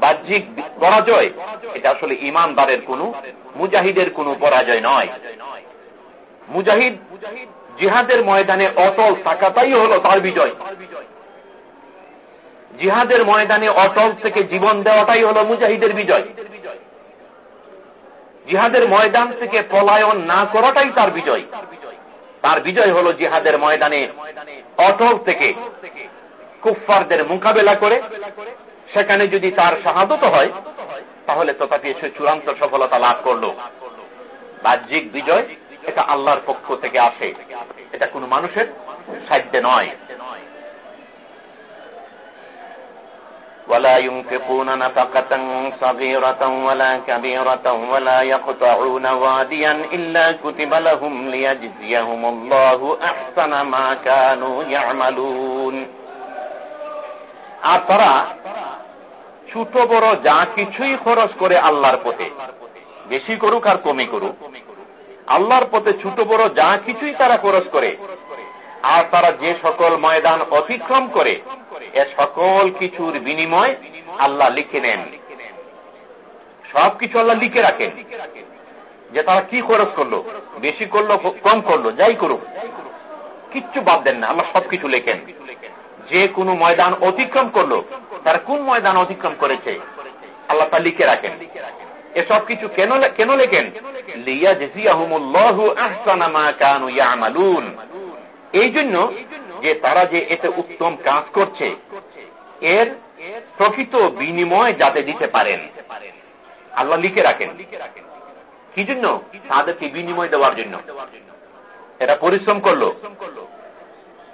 A: বাহ্যিক পরাজয়, এটা আসলে ইমানদারের কোন, মুজাহিদের কোন পরাজয় নয়। মুজাহিদ জিহাদের ময়দানে অটল থাকাটাই হল তার বিজয়। জিহাদের ময়দানে অটল থেকে জীবন দেওয়াটাই হল মুজাহিদের বিজয়। জিহাদের ময়দান থেকে পলায়ন না করাটাই তার বিজয়। তার বিজয় হল জিহাদের ময়দানে অটল থেকে কুফফারদের মোকাবেলা করে সেখানে যদি তার শাহাদত হয় তাহলে তো তাকে সে চূড়ান্ত সফলতা লাভ করল বাহ্যিক বিজয় এটা আল্লাহর পক্ষ থেকে আসে এটা কোন মানুষের সাহায্যে নয় ولا ينفقون نفقة صغيرة ولا كبيرة ولا يقطعون واديا إلا كتب لهم ليجزيهم الله أحسن ما كانوا يعملون আর তারা ছোট বড় যা কিছুই খরচ করে আল্লাহর পথে। বেশি করুক আর কমে করুক। আল্লাহর পথে ছোট বড় যা কিছুই তারা খরচ করে, আর তারা যে সকল ময়দান অতিক্রম করে, এ সকল কিছুর বিনিময় আল্লাহ লিখে নেন। সবকিছু আল্লাহ লিখে রাখেন। যে তারা কি খরচ করল, বেশি করল, কম করল, যাই করুক, কিচ্ছু বাদ দেন না, আল্লাহ সবকিছু লেখেন। যে কোনো ময়দান অতিক্রম করল, তারা কোন ময়দান অতিক্রম করেছে? আল্লাহ তা লিখে রাখেন। এসব কিছু কেন কেন লেখেন? লিয়া এই জন্য যে তারা যে এতে উত্তম কাজ করছে, এর প্রকৃত বিনিময় যাতে দিতে পারেন। আল্লাহ লিখে রাখেন। কি জন্য? তাদেরকে বিনিময় দেওয়ার জন্য। এটা পরিশ্রম করল।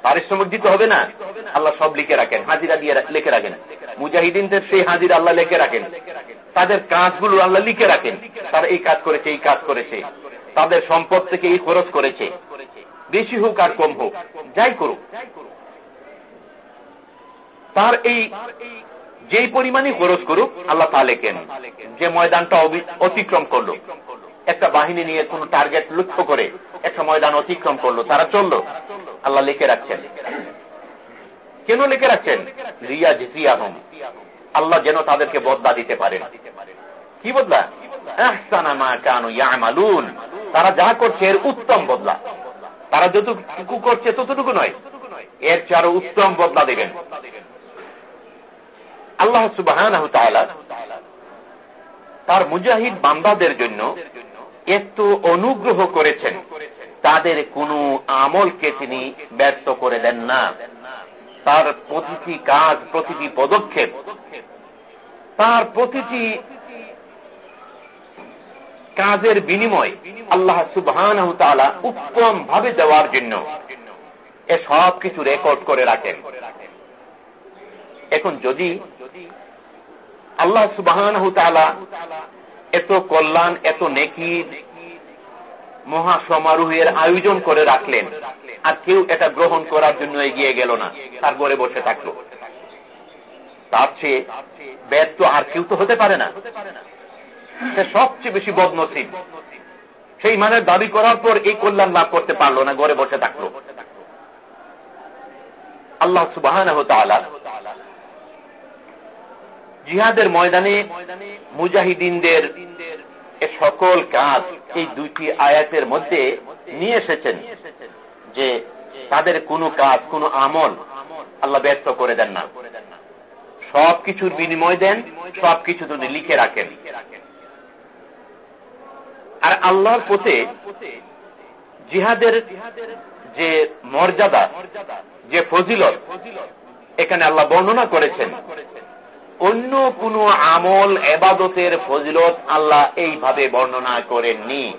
A: পারিশ্রমিক দিতে হবে না? আল্লাহ সব লিখে রাখেন, হাজিরা দিয়ে লিখে রাখেন। মুজাহিদিনদের সেই আল্লাহ লিখে রাখেন। তাদের কাজগুলো আল্লাহ লিখে রাখেন। তারা এই কাজ করেছে, এই কাজ করেছে। তাদের সম্পদ থেকে এই খরচ করেছে। বেশি হোক আর কম হোক, যাই করুক। তার এই যেই পরিমাণই খরচ করুক, আল্লাহ তা লেখেন। যে ময়দানটা অতিক্রম করল। একটা বাহিনী নিয়ে কোন টার্গেট লক্ষ্য করে একটা ময়দান অতিক্রম করল, তারা চলল। আল্লাহ লিখে রাখছেন। কেন লিখে রাখছেন? রিয়া জিয়া হম আল্লাহ যেন তাদেরকে বদলা দিতে পারেন। কি বদলা? তারা যা করছে এর উত্তম বদলা। তারা যতটুকু করছে ততটুকু নয়। এর চারো উত্তম বদলা দেবেন। আল্লাহ সুবাহ তার মুজাহিদ বান্দাদের জন্য এত অনুগ্রহ করেছেন। তাদের কোন আমলকে তিনি ব্যর্থ করে দেন না। তার প্রতিটি কাজ, প্রতিটি পদক্ষেপ, তার প্রতিটি কাজের বিনিময় আল্লাহ সুবহান উত্তম ভাবে দেওয়ার জন্য এ সব কিছু রেকর্ড করে রাখেন। এখন যদি আল্লাহ সুবাহান এত কল্যাণ, এত নেকি মহা সমারোহের আয়োজন করে রাখলেন। আর কেউ এটা গ্রহণ করার জন্য এগিয়ে গেল না। তার ঘরে বসে থাকল। তার চেয়ে বেদ তো আর কেউ তো হতে পারে না। সে সবচেয়ে বেশি বদনসিব। সেই মানের দাবি করার পর এই কল্যাণ লাভ করতে পারল না, ঘরে বসে থাকল। আল্লাহ সুবাহ জিহাদের ময়দানে মুজাহিদিনদের সকল কাজ এই দুইটি আয়াতের মধ্যে নিয়ে এসেছেন যে তাদের কোনো কাজ, কোনো আমল আল্লাহ ব্যর্থ করে দেন না। সব কিছুর বিনিময় দেন সব কিছু তিনি লিখে রাখেন। আর আল্লাহর পথে জিহাদের যে মর্যাদা, যে ফজিলত, এখানে আল্লাহ বর্ণনা করেছেন। অন্য কোন আমল এবাদতের ফজিলত আল্লাহ এইভাবে বর্ণনা করেননি।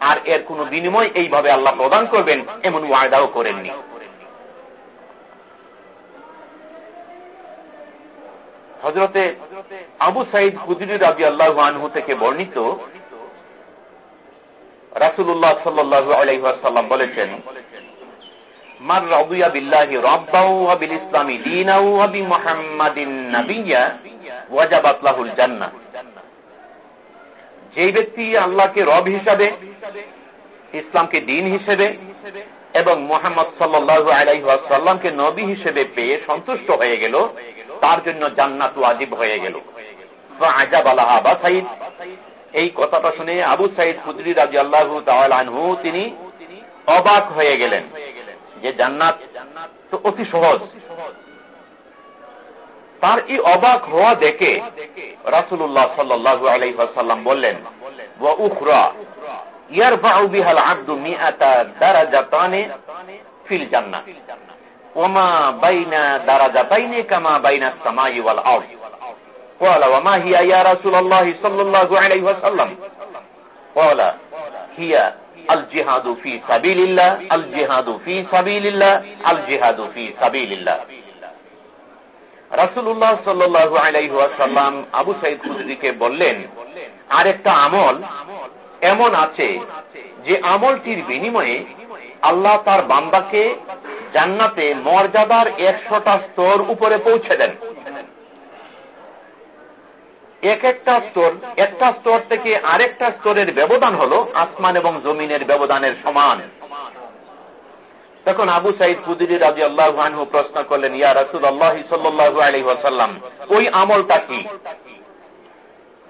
A: আর এর কোন বিনিময় এইভাবে আল্লাহ প্রদান করবেন, এমন ওয়াদাও করেননি। হজরতে আবু সাইদ কুদির রাজি আল্লাহ আনহু থেকে বর্ণিত রাসুল্লাহ সাল্লু আলাইসাল্লাম বলেছেন মান বিল্লাহি বিল বি যেই ব্যক্তি আল্লাহকে রব হিসাবে, ইসলামকে দিন হিসেবে এবং মোহাম্মদ সাল্লাহ নবী হিসেবে পেয়ে সন্তুষ্ট হয়ে গেল, তার জন্য জান্নাত আজিব হয়ে গেল। আজাব আলাহ আবা সাইদ এই কথাটা শুনে আবু সাইদ খুদরি রাজি আল্লাহ আনহু তিনি অবাক হয়ে গেলেন। যে জান্নাত তো অতি সহজ তার এই অবাক হওয়া দেখে রাসুল্লাহ সাল্লু আলাইসাল্লাম বললেন উখরা ইয়ার বিহাল আব্দু মিয়াতা দ্বারা জাতানে ফিল জান্নাত ওমা বাইনা দ্বারা জাতাইনে কামা বাইনা সামাই ওয়াল আউ قال وما هي يا رسول الله صلى الله عليه وسلم قال هي আল জিহাদু ফি সাবিল্লাহ আল জিহাদু ফি সাবিল্লাহ আল ফি সাবিল্লাহ রাসুল্লাহ সাল্লু আবু সাইদ খুদ্রিকে বললেন, আরেকটা আমল এমন আছে যে আমলটির বিনিময়ে আল্লাহ তার বান্দাকে জান্নাতে মর্যাদার একশোটা স্তর উপরে পৌঁছে দেন। এক একটা স্তর একটা স্তর থেকে আরেকটা স্তরের ব্যবধান হলো আসমান এবং জমিনের ব্যবধানের সমান। তখন আবু সাইদ কুদিরি রাজি আল্লাহ প্রশ্ন করলেন, ইয়া রাসুল আল্লাহ সাল্লু আলী ওয়াসাল্লাম, ওই আমলটা কি?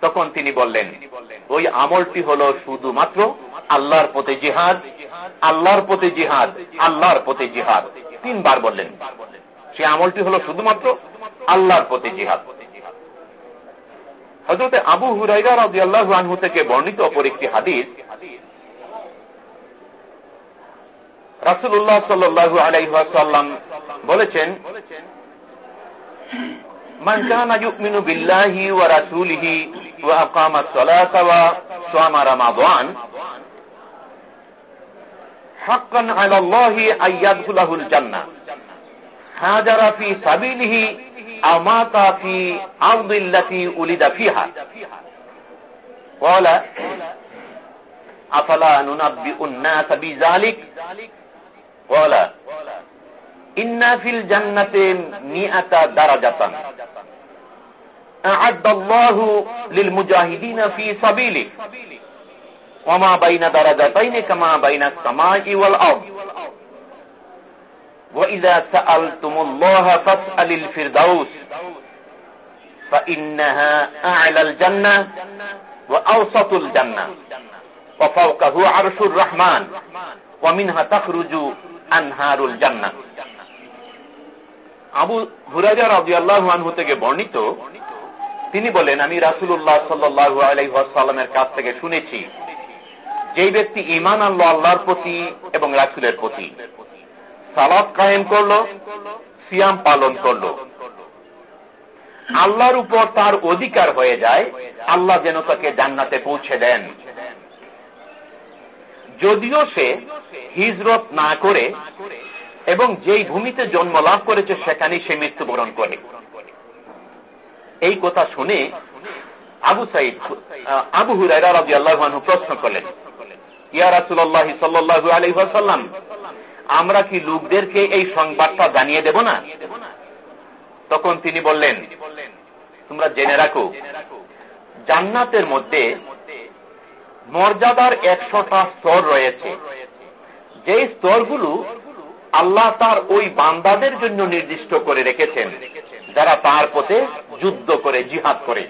A: তখন তিনি বললেন, ওই আমলটি হলো শুধুমাত্র আল্লাহর পথে জিহাদ, আল্লাহর পথে জিহাদ, আল্লাহর পথে জিহাদ। তিনবার বললেন, সে আমলটি হলো শুধুমাত্র আল্লাহর পথে জিহাদ। হজরত আবু হুরাইরা রাজি আল্লাহ থেকে বর্ণিত অপর একটি হাদিস রাসুল্লাহ সাল্লু আলাইসাল্লাম বলেছেন من كان يؤمن بالله ورسوله وأقام الصلاة وصام رمضان حقا على الله أن يدخله الجنة هاجر في سبيله أو مات في أرض التي ولد فيها. قال أفلا ننبئ الناس بذلك؟ قال إن في الجنة مئة درجة. أعد الله للمجاهدين في سبيله. وما بين درجتين كما بين السماء والأرض. وإذا سألتم الله فاسأل الفردوس فإنها أعلى الجنة وأوسط الجنة وفوقه عرش الرحمن ومنها تخرج أنهار الجنة আবু হুরাজা রাজি আল্লাহ আনহু থেকে বর্ণিত তিনি বলেন আমি রাসুল্লাহ সাল্লাহ আলাইসাল্লামের কাছ থেকে শুনেছি যেই ব্যক্তি ইমান আল্লাহ আল্লাহর প্রতি এবং রাসুলের প্রতি সালাদ কায়েম করল, সিয়াম পালন করল। আল্লাহর উপর তার অধিকার হয়ে যায়, আল্লাহ যেন তাকে জান্নাতে পৌঁছে দেন। যদিও সে হিজরত না করে এবং যেই ভূমিতে জন্ম লাভ করেছে, সেখানেই সে মৃত্যুবরণ করে। এই কথা শুনে আবু সাইদ, আবু হুরাইরা রাজি আল্লাহ প্রশ্ন করলেন, ইয়া রাসুল্লাহ সাল্লু আলহাসাল্লাম আমরা কি লোকদেরকে এই সংবাদটা জানিয়ে দেব না? তখন তিনি বললেন, তোমরা জেনে রাখো, জান্নাতের মধ্যে মর্যাদার একশোটা স্তর রয়েছে। যে স্তরগুলো আল্লাহ তার ওই বান্দাদের জন্য নির্দিষ্ট করে রেখেছেন, যারা তার পথে যুদ্ধ করে, জিহাদ করে।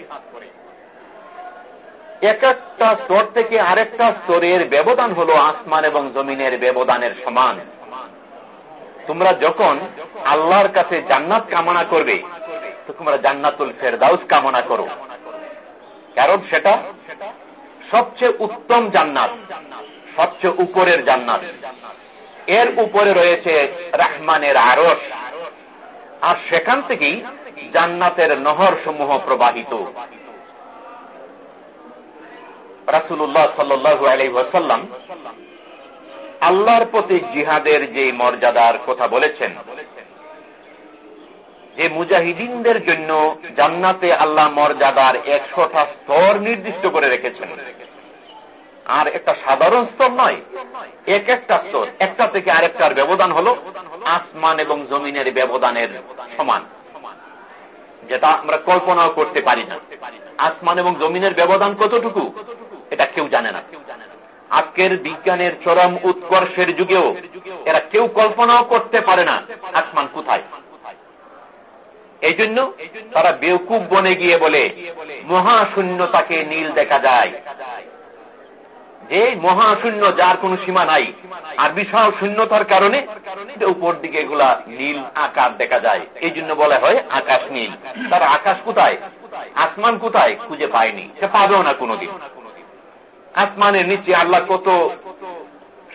A: এক একটা স্তর থেকে আরেকটা স্তরের ব্যবধান হল আসমান এবং জমিনের ব্যবধানের সমান। তোমরা যখন আল্লাহর কাছে জান্নাত কামনা করবে, তো তোমরা জান্নাতুল ফেরদাউস কামনা করো। কারণ সেটা সবচেয়ে উত্তম জান্নাত, সবচেয়ে উপরের জান্নাত। এর উপরে রয়েছে রাহমানের আরস আর সেখান থেকেই জান্নাতের নহর সমূহ প্রবাহিত রাসুল্লাহ সাল্লু আলহাসাল্লাম আল্লাহর প্রতি জিহাদের যে মর্যাদার কথা বলেছেন, যে মুজাহিদিনদের জন্য জান্নাতে আল্লাহ মর্যাদার একশোটা স্তর নির্দিষ্ট করে রেখেছেন। আর একটা সাধারণ স্তর নয়, এক একটা স্তর। একটা থেকে আরেকটার ব্যবধান হল আসমান এবং জমিনের ব্যবধানের সমান, যেটা আমরা কল্পনাও করতে পারি না। আসমান এবং জমিনের ব্যবধান কতটুকু, এটা কেউ জানে না। আজকের বিজ্ঞানের চরম উৎকর্ষের যুগেও এরা কেউ কল্পনাও করতে পারে না আসমান কোথায়। এই জন্য তারা বেউকুব বনে গিয়ে বলে, মহাশূন্যতাকে নীল দেখা যায়। যে মহাশূন্য যার কোন সীমা নাই, আর বিশাল শূন্যতার কারণে উপর দিকে এগুলা নীল আকার দেখা যায়। এই জন্য বলা হয় আকাশ নীল। তার আকাশ কোথায়? আসমান কোথায়? খুঁজে পায়নি। সে পাবেও না কোনোদিন। আসমানের নিচে আল্লাহ কত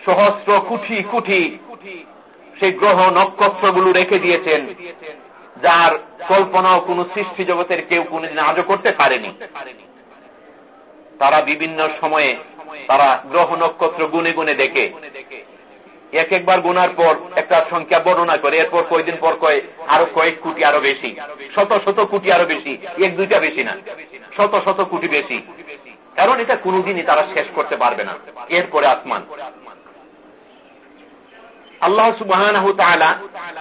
A: সহস্র কুঠি কুঠি সেই গ্রহ নক্ষত্রগুলো রেখে দিয়েছেন, যার কল্পনাও কোন সৃষ্টি জগতের কেউ কোনদিন আজও করতে পারেনি। তারা বিভিন্ন সময়ে তারা গ্রহ নক্ষত্র গুনে গুনে দেখে। এক একবার গুনার পর একটা সংখ্যা বর্ণনা করে, এরপর কয়েকদিন পর কয়, আরও কয়েক কোটি আরও বেশি, শত শত কোটি আরও বেশি, এক দুইটা বেশি না, শত শত কোটি বেশি। কারণ এটা কোনদিনই তারা শেষ করতে পারবে না। এরপরে আসমান। আল্লাহ সুবাহ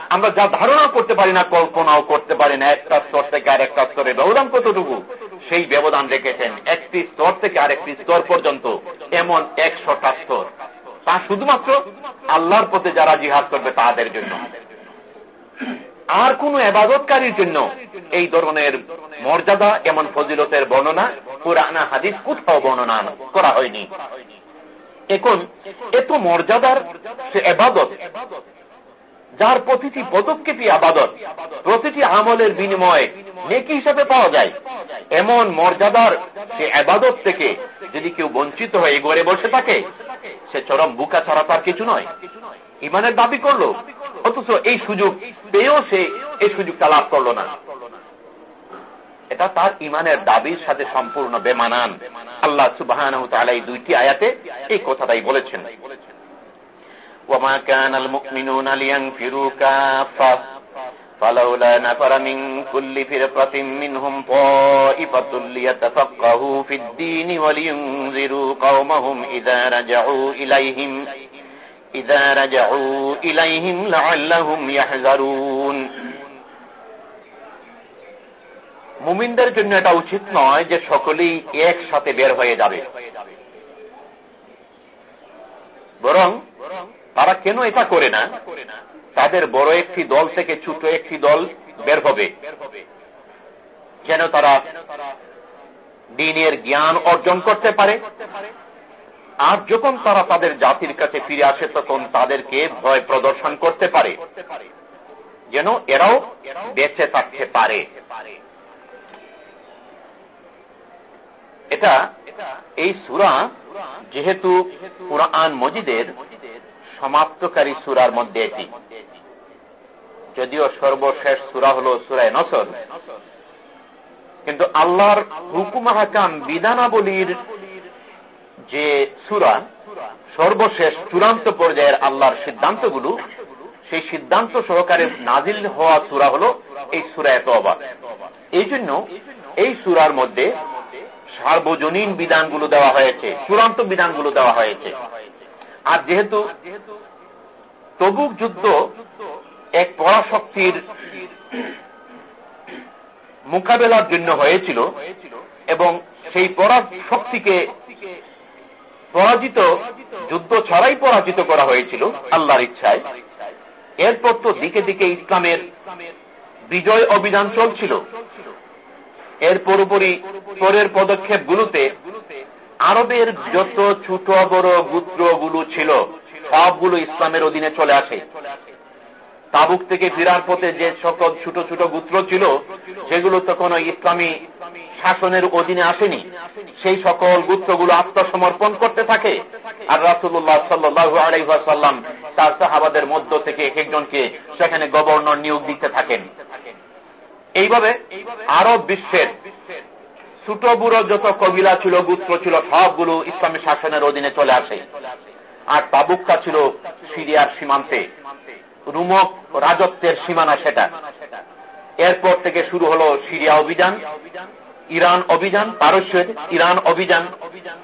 A: আমরা যা ধারণা করতে পারি না, কল্পনাও করতে পারি না, একটা স্তর থেকে আর একটা স্তরে। ব্যবধান কতটুকু? সেই ব্যবধান রেখেছেন। একটি স্তর থেকে আরেকটি স্তর পর্যন্ত, এমন একশোটা স্তর। তা শুধুমাত্র আল্লাহর পথে যারা জিহাদ করবে তাদের জন্য। আর কোন এবাদতকারীর জন্য এই ধরনের মর্যাদা, এমন ফজিলতের বর্ণনা পুরানা হাদিস কোথাও বর্ণনা করা হয়নি। এখন এত মর্যাদার সে এবাদত, যার প্রতিটি পদক্ষেপই আবাদত, প্রতিটি আমলের বিনিময়ে নেকি হিসাবে পাওয়া যায়, এমন মর্যাদার সে আবাদত থেকে যদি কেউ বঞ্চিত হয়ে গড়ে বসে থাকে, সে চরম বুকা ছাড়া তার কিছু নয়। ইমানের দাবি করলো অথচ এই সুযোগ পেয়েও সে এই সুযোগটা লাভ করলো না এটা তার ইমানের দাবির সাথে সম্পূর্ণ বেমানান আল্লাহ সুবাহ এই দুইটি আয়াতে এই কথাটাই বলেছেন وما كان المؤمنون لينفروا كافة فلولا نفر من كل فرقة منهم طائفة ليتفقهوا في الدين ولينذروا قومهم إذا رجعوا إليهم إذا رجعوا إليهم لعلهم يحذرون মুমিনদের জন্য এটা উচিত নয় যে সকলেই একসাথে বের হয়ে যাবে বরং তারা কেন এটা করে না তাদের বড় একটি দল থেকে ছোট একটি দল বের হবে যেন তারা দিনের জ্ঞান অর্জন করতে পারে আর যখন তারা তাদের জাতির কাছে ফিরে আসে, তখন তাদেরকে ভয় প্রদর্শন করতে পারে। যেন এরাও বেঁচে থাকতে পারে। এটা এই সুরা যেহেতু পুরান মজিদের সমাপ্তকারী সুরার মধ্যে এটি। যদিও সর্বশেষ সুরা হল সুরায় নসর। কিন্তু আল্লাহর হুকুম হাকাম, বিধানাবলীর যে সুরা সর্বশেষ চূড়ান্ত পর্যায়ের আল্লাহর সিদ্ধান্তগুলো, সেই সিদ্ধান্ত সহকারে নাজিল হওয়া সুরা হল এই সুরায় তবা এই জন্য এই সুরার মধ্যে সার্বজনীন বিধানগুলো দেওয়া হয়েছে, চূড়ান্ত বিধানগুলো দেওয়া হয়েছে। আর যেহেতু তবুক যুদ্ধ এক পরাশক্তির মোকাবেলার জন্য হয়েছিল, এবং সেই পরাশক্তিকে পরাজিত, যুদ্ধ ছাড়াই পরাজিত করা হয়েছিল আল্লাহর ইচ্ছায়। এরপর তো দিকে দিকে ইসলামের বিজয় অভিযান চলছিল। এর পরপরই পরের পদক্ষেপগুলোতে আরবের যত ছোট বড় গুত্রগুলো ছিল, সবগুলো ইসলামের অধীনে চলে আসে। তাবুক থেকে ফিরার পথে যে সকল ছোট ছোট গুত্র ছিল, সেগুলো তখন ইসলামী শাসনের অধীনে আসেনি। সেই সকল গুত্রগুলো আত্মসমর্পণ করতে থাকে। আর রাসুল্লাহ সাল্লু আলাইসাল্লাম তার সাহাবাদের মধ্য থেকে এক একজনকে সেখানে গভর্নর নিয়োগ দিতে থাকেন। এইভাবে আরব বিশ্বের ছোট বুড়ো যত কবিলা ছিল, গুত্র ছিল, সবগুলো ইসলামী শাসনের অধীনে চলে আসে। আর তাবুকটা ছিল সিরিয়ার সীমান্তে। রুমক রাজত্বের সীমানা সেটা। এরপর থেকে শুরু হলো সিরিয়া অভিযান, ইরান অভিযান, পারস্যের ইরান অভিযান,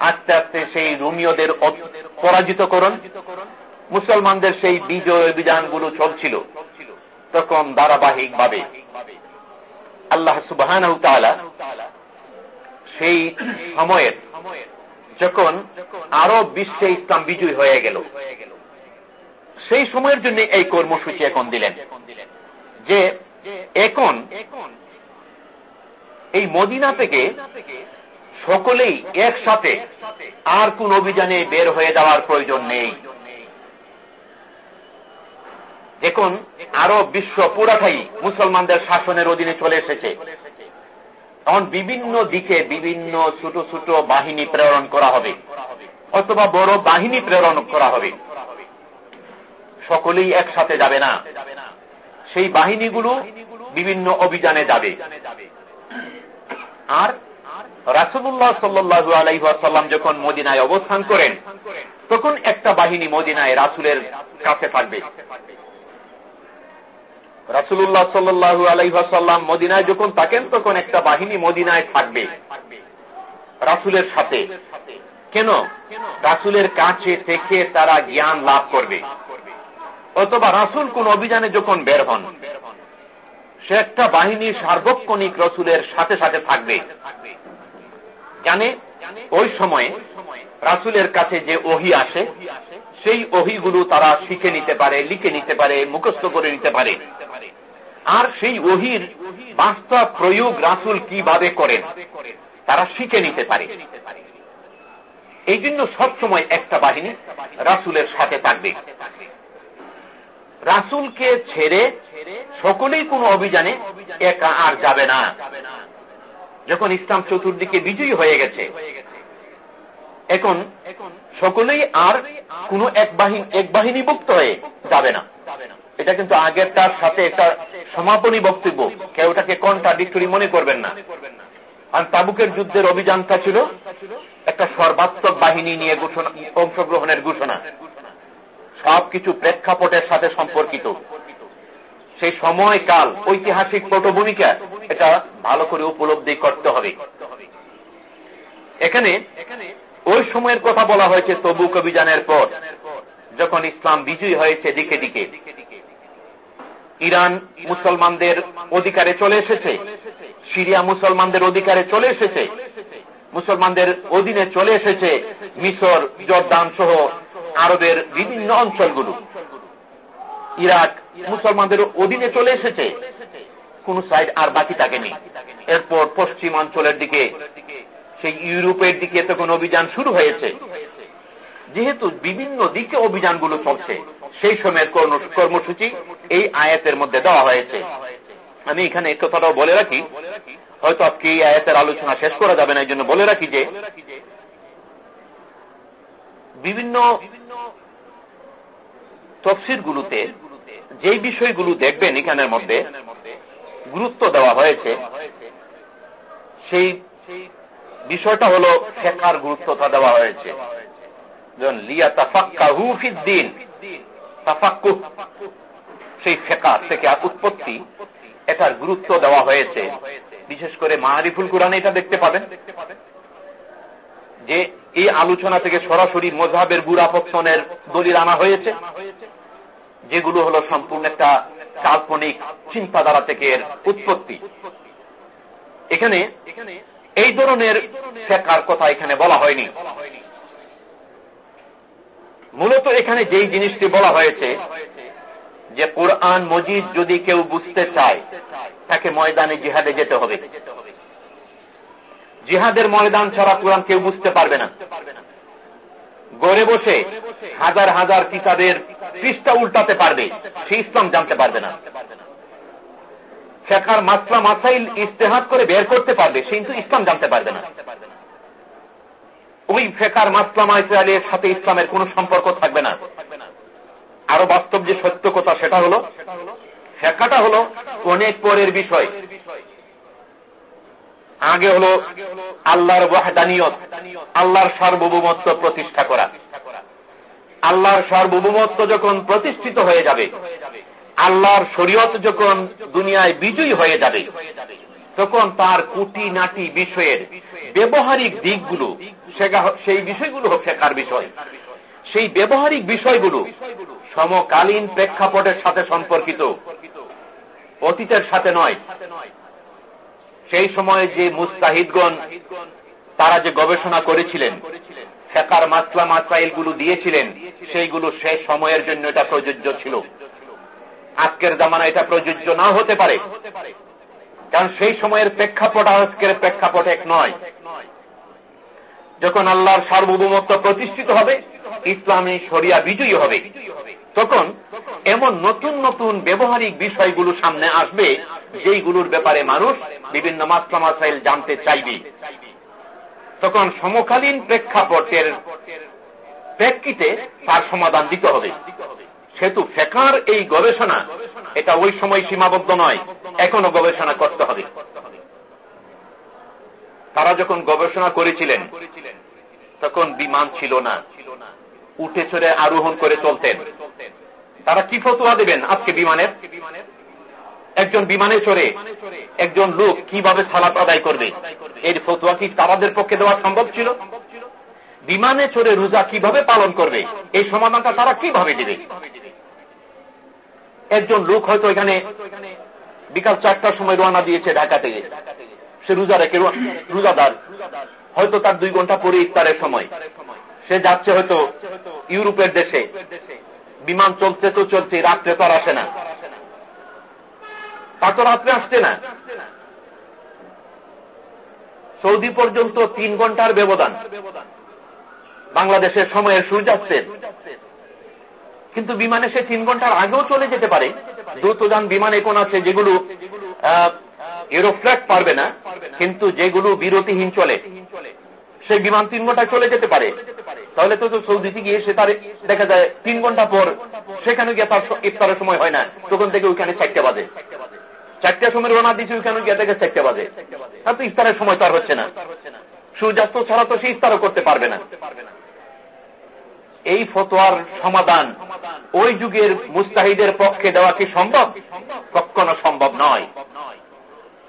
A: আস্তে আস্তে সেই রুমিয়দের পরাজিত করণ মুসলমানদের সেই বিজয় অভিযানগুলো চলছিল তখন ধারাবাহিকভাবে। আল্লাহ সুবাহ সেই সময়ের যখন আরও বিশ্বে ইসলাম বিজয় হয়ে গেল সেই সময়ের জন্য এই কর্মসূচি এখন দিলেন। যে এখন এই মদিনা থেকে সকলেই একসাথে আর কোন অভিযানে বের হয়ে যাওয়ার প্রয়োজন নেই। এখন আরও বিশ্ব পুরাটাই মুসলমানদের শাসনের অধীনে চলে এসেছে। তখন বিভিন্ন দিকে বিভিন্ন ছোট ছোট বাহিনী প্রেরণ করা হবে। অথবা বড় বাহিনী প্রেরণ করা হবে। সকলেই একসাথে যাবে না। সেই বাহিনীগুলো বিভিন্ন অভিযানে যাবে। আর রাসুল্লাহ সাল্লু আলাইসাল্লাম যখন মদিনায় অবস্থান করেন, তখন একটা বাহিনী মদিনায় রাসুলের কাছে থাকবে রাসুল্লাহ সাল্লু আলাইসাল্লাম মদিনায় যখন থাকেন, তখন একটা বাহিনী মদিনায় থাকবে রাসুলের সাথে। কেন? রাসুলের কাছে থেকে তারা জ্ঞান লাভ করবে। অথবা রাসুল কোন অভিযানে যখন বের হন, সে একটা বাহিনী সার্বক্ষণিক রসুলের সাথে সাথে থাকবে। জানে, ওই সময়ে রাসুলের কাছে যে ওহি আসে, সেই ওহিগুলো তারা শিখে নিতে পারে, লিখে নিতে পারে, মুখস্থ করে নিতে পারে। আর সেই ওহির বাস্তব প্রয়োগ রাসুল কীভাবে করেন, তারা শিখে নিতে পারে। এই জন্য সবসময় একটা বাহিনী রাসুলের সাথে থাকবে। রাসুলকে ছেড়ে সকলেই কোন অভিযানে একা আর যাবে না। যখন ইসলাম চতুর্দিকে বিজয়ী হয়ে গেছে, এখন সকলেই আর কোন এক বাহিনী এক বাহিনীভুক্ত হয়ে যাবে না। এটা কিন্তু আগের তার সাথে একটা সমাপনী বক্তব্য। কেউ এটাকে কন্ট্রাডিক্টরি মনে করবেন না। আর তাবুকের যুদ্ধের অভিযানটা ছিল একটা সর্বাত্মক বাহিনী নিয়ে অংশগ্রহণের ঘোষণা। সবকিছু প্রেক্ষাপটের সাথে সম্পর্কিত। সেই সময় কাল ঐতিহাসিক পটভূমিকা এটা ভালো করে উপলব্ধি করতে হবে। এখানে ওই সময়ের কথা বলা হয়েছে তবুক অভিযানের পর, যখন ইসলাম বিজয়ী হয়েছে দিকে দিকে। ইরান মুসলমানদের অধিকারে চলে এসেছে, সিরিয়া মুসলমানদের অধিকারে চলে এসেছে, মুসলমানদের অধীনে চলে এসেছে মিশর, জর্দান সহ আরবের বিভিন্ন অঞ্চলগুলো। ইরাক মুসলমানদের অধীনে চলে এসেছে। কোন সাইড আর বাকি থাকেনি। এরপর পশ্চিমাঞ্চলের দিকে, সেই ইউরোপের দিকে তখন অভিযান শুরু হয়েছে। যেহেতু বিভিন্ন দিকে অভিযানগুলো চলছে, সেই সময়ের কর্মসূচি এই আয়াতের মধ্যে দেওয়া হয়েছে। আমি এখানে কথাটাও বলে রাখি। হয়তো আজকে এই আয়াতের আলোচনা শেষ করা যাবে না, এই জন্য বলে রাখি যে, বিভিন্ন তফসির গুলোতে যেই বিষয়গুলো দেখবেন এখানের মধ্যে গুরুত্ব দেওয়া হয়েছে, সেই বিষয়টা হল শেখার গুরুত্বটা দেওয়া হয়েছে। লিয়া তাফাক্কা হুফিদ্দিন তাফাক্কু সেই ফেকা থেকে উৎপত্তি, এটার গুরুত্ব দেওয়া হয়েছে। বিশেষ করে মাহারিফুল কোরআনে এটা দেখতে পাবেন। যে এই আলোচনা থেকে সরাসরি মজাবের বুড়াপত্তনের দলিল আনা হয়েছে, যেগুলো হলো সম্পূর্ণ একটা কাল্পনিক চিন্তাধারা থেকে উৎপত্তি। এখানে এই ধরনের শেখার কথা এখানে বলা হয়নি। মূলত এখানে যেই জিনিসটি বলা হয়েছে, যে কোরআন মজিদ যদি কেউ বুঝতে চায়, তাকে ময়দানে জিহাদে যেতে হবে। জিহাদের ময়দান ছাড়া কোরআন কেউ বুঝতে পারবে না। গড়ে বসে হাজার হাজার কিতাবের পৃষ্ঠা উল্টাতে পারবে, সে ইসলাম জানতে পারবে না। শেখার মাত্রা মাসাইল ইস্তেহাত করে বের করতে পারবে, সে কিন্তু ইসলাম জানতে পারবে না। ওই ফেকার মাসলাম ইসরায়েলের সাথে ইসলামের কোন সম্পর্ক থাকবে না। আরও বাস্তব যে সত্য কথা সেটা হলো, ফেকাটা হলো অনেক পরের বিষয়। আগে হলো আল্লাহর ওয়াহদানিয়ত, আল্লাহর সার্বভৌমত্ব প্রতিষ্ঠা করা। আল্লাহর সার্বভৌমত্ব যখন প্রতিষ্ঠিত হয়ে যাবে, আল্লাহর শরীয়ত যখন দুনিয়ায় বিজয়ী হয়ে যাবে, তখন তার কুটি নাটি বিষয়ের ব্যবহারিক দিকগুলো সেই বিষয়গুলো শেখার বিষয়, সেই ব্যবহারিক বিষয়গুলো সমকালীন প্রেক্ষাপটের সাথে সম্পর্কিত, অতীতের সাথে নয় সেই সময়ে যে মুস্তাহিদগণ তারা যে গবেষণা করেছিলেন, ফেকার মাসলা মাসাইলগুলো দিয়েছিলেন, সেইগুলো শেষ সময়ের জন্য এটা প্রযোজ্য ছিল। আজকের জামানা এটা প্রযোজ্য না হতে পারে। কারণ সেই সময়ের প্রেক্ষাপট আজকের প্রেক্ষাপট এক নয়। যখন আল্লাহর সার্বভৌমত্ব প্রতিষ্ঠিত হবে, ইসলামী শরিয়া বিজয়ী হবে। তখন এমন নতুন নতুন ব্যবহারিক বিষয়গুলো সামনে আসবে, যেইগুলোর ব্যাপারে মানুষ বিভিন্ন মাত্রা মাসাইল জানতে চাইবে। তখন সমকালীন প্রেক্ষাপটের প্রেক্ষিতে তার সমাধান দিতে হবে। সেহেতু ফেকার এই গবেষণা, এটা ওই সময় সীমাবদ্ধ নয়, এখনও গবেষণা করতে হবে। তারা যখন গবেষণা করেছিলেন, তখন বিমান ছিল না। উঠে চড়ে আরোহণ করে চলতেন। তারা কি ফতুয়া দেবেন আজকে বিমানের? একজন বিমানে চড়ে একজন লোক কীভাবে সালাত আদায় করবে? এর ফতুয়া কি তাদের পক্ষে দেওয়া সম্ভব ছিল? বিমানে চড়ে রোজা কীভাবে পালন করবে? এই সমাধানটা তারা কীভাবে দেবে? একজন লোক হয়তো এখানে বিকাল চারটার সময় রোয়ানা দিয়েছে ঢাকা থেকে সে রোজা রেখে রোজাদার। হয়তো তার দুই ঘণ্টা পরে ইফতারের সময়। সে যাচ্ছে হয়তো ইউরোপের দেশে। বিমান চলতে তো চলছে, রাত্রে তো আর আসে না। তা তো রাত্রে আসছে না। সৌদি পর্যন্ত তিন ঘণ্টার ব্যবধান। বাংলাদেশের সময়ের সূর্যাস্তের। কিন্তু বিমানে সে তিন ঘণ্টার আগেও চলে যেতে পারে। দ্রুতযান বিমান এখন আছে যেগুলো এরোফ্ল্যাট পারবে না, কিন্তু যেগুলো বিরতিহীন চলে। সেই বিমান তিন ঘন্টায় চলে যেতে পারে। তাহলে তো সৌদিতে গিয়ে সে তার দেখা যায় তিন ঘণ্টা পর সেখানে গিয়ে তার ইফতারের সময় হয় না। তখন থেকে ওইখানে চারটে বাজে। চারটার সময় রোনা দিচ্ছে ওইখানে গিয়ে দেখে চারটে বাজে। তার তো ইফতারের সময় তার হচ্ছে না। সূর্যাস্ত ছাড়া তো সে ইফতারও করতে পারবে না। এই ফতোয়ার সমাধান ওই যুগের মুস্তাহিদের পক্ষে দেওয়া কি সম্ভব? কখনো সম্ভব নয়।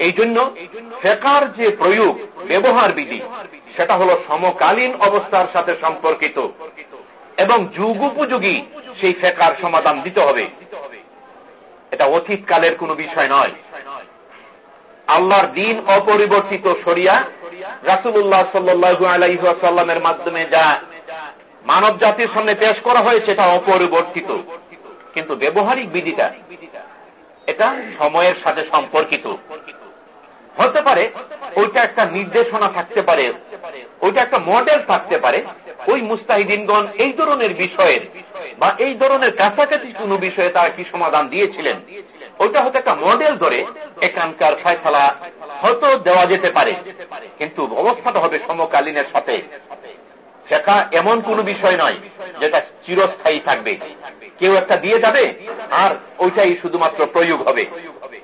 A: এই জন্য ফেকার যে প্রয়োগ ব্যবহার বিধি সেটা হলো সমকালীন অবস্থার সাথে সম্পর্কিত। এবং যুগ উপযোগী সেই ফেকার সমাধান দিতে হবে। এটা অতীতকালের কোনো বিষয় নয়। আল্লাহর দিন অপরিবর্তিত সরিয়া রাসুল্লাহ সাল্লু আলাইসাল্লামের মাধ্যমে যা মানব জাতির সামনে পেশ করা হয়েছে এটা অপরিবর্তিত। কিন্তু ব্যবহারিক বিধিটা, এটা সময়ের সাথে সম্পর্কিত। হতে পারে, ওইটা একটা নির্দেশনা থাকতে পারে, ওইটা একটা মডেল থাকতে পারে। ওই মুস্তাহিদিনগণ এই ধরনের বিষয়ের বা এই ধরনের কাছাকাছি কোন বিষয়ে তারা কি সমাধান দিয়েছিলেন? ওইটা হয়তো একটা মডেল ধরে এখানকার ফয়সলা হয়তো দেওয়া যেতে পারে। কিন্তু অবস্থাটা হবে সমকালীনের সাথে। শেখা, এমন কোন বিষয় নয় যেটা চিরস্থায়ী থাকবে। কেউ একটা দিয়ে যাবে আর ওইটাই শুধুমাত্র প্রয়োগ হবে।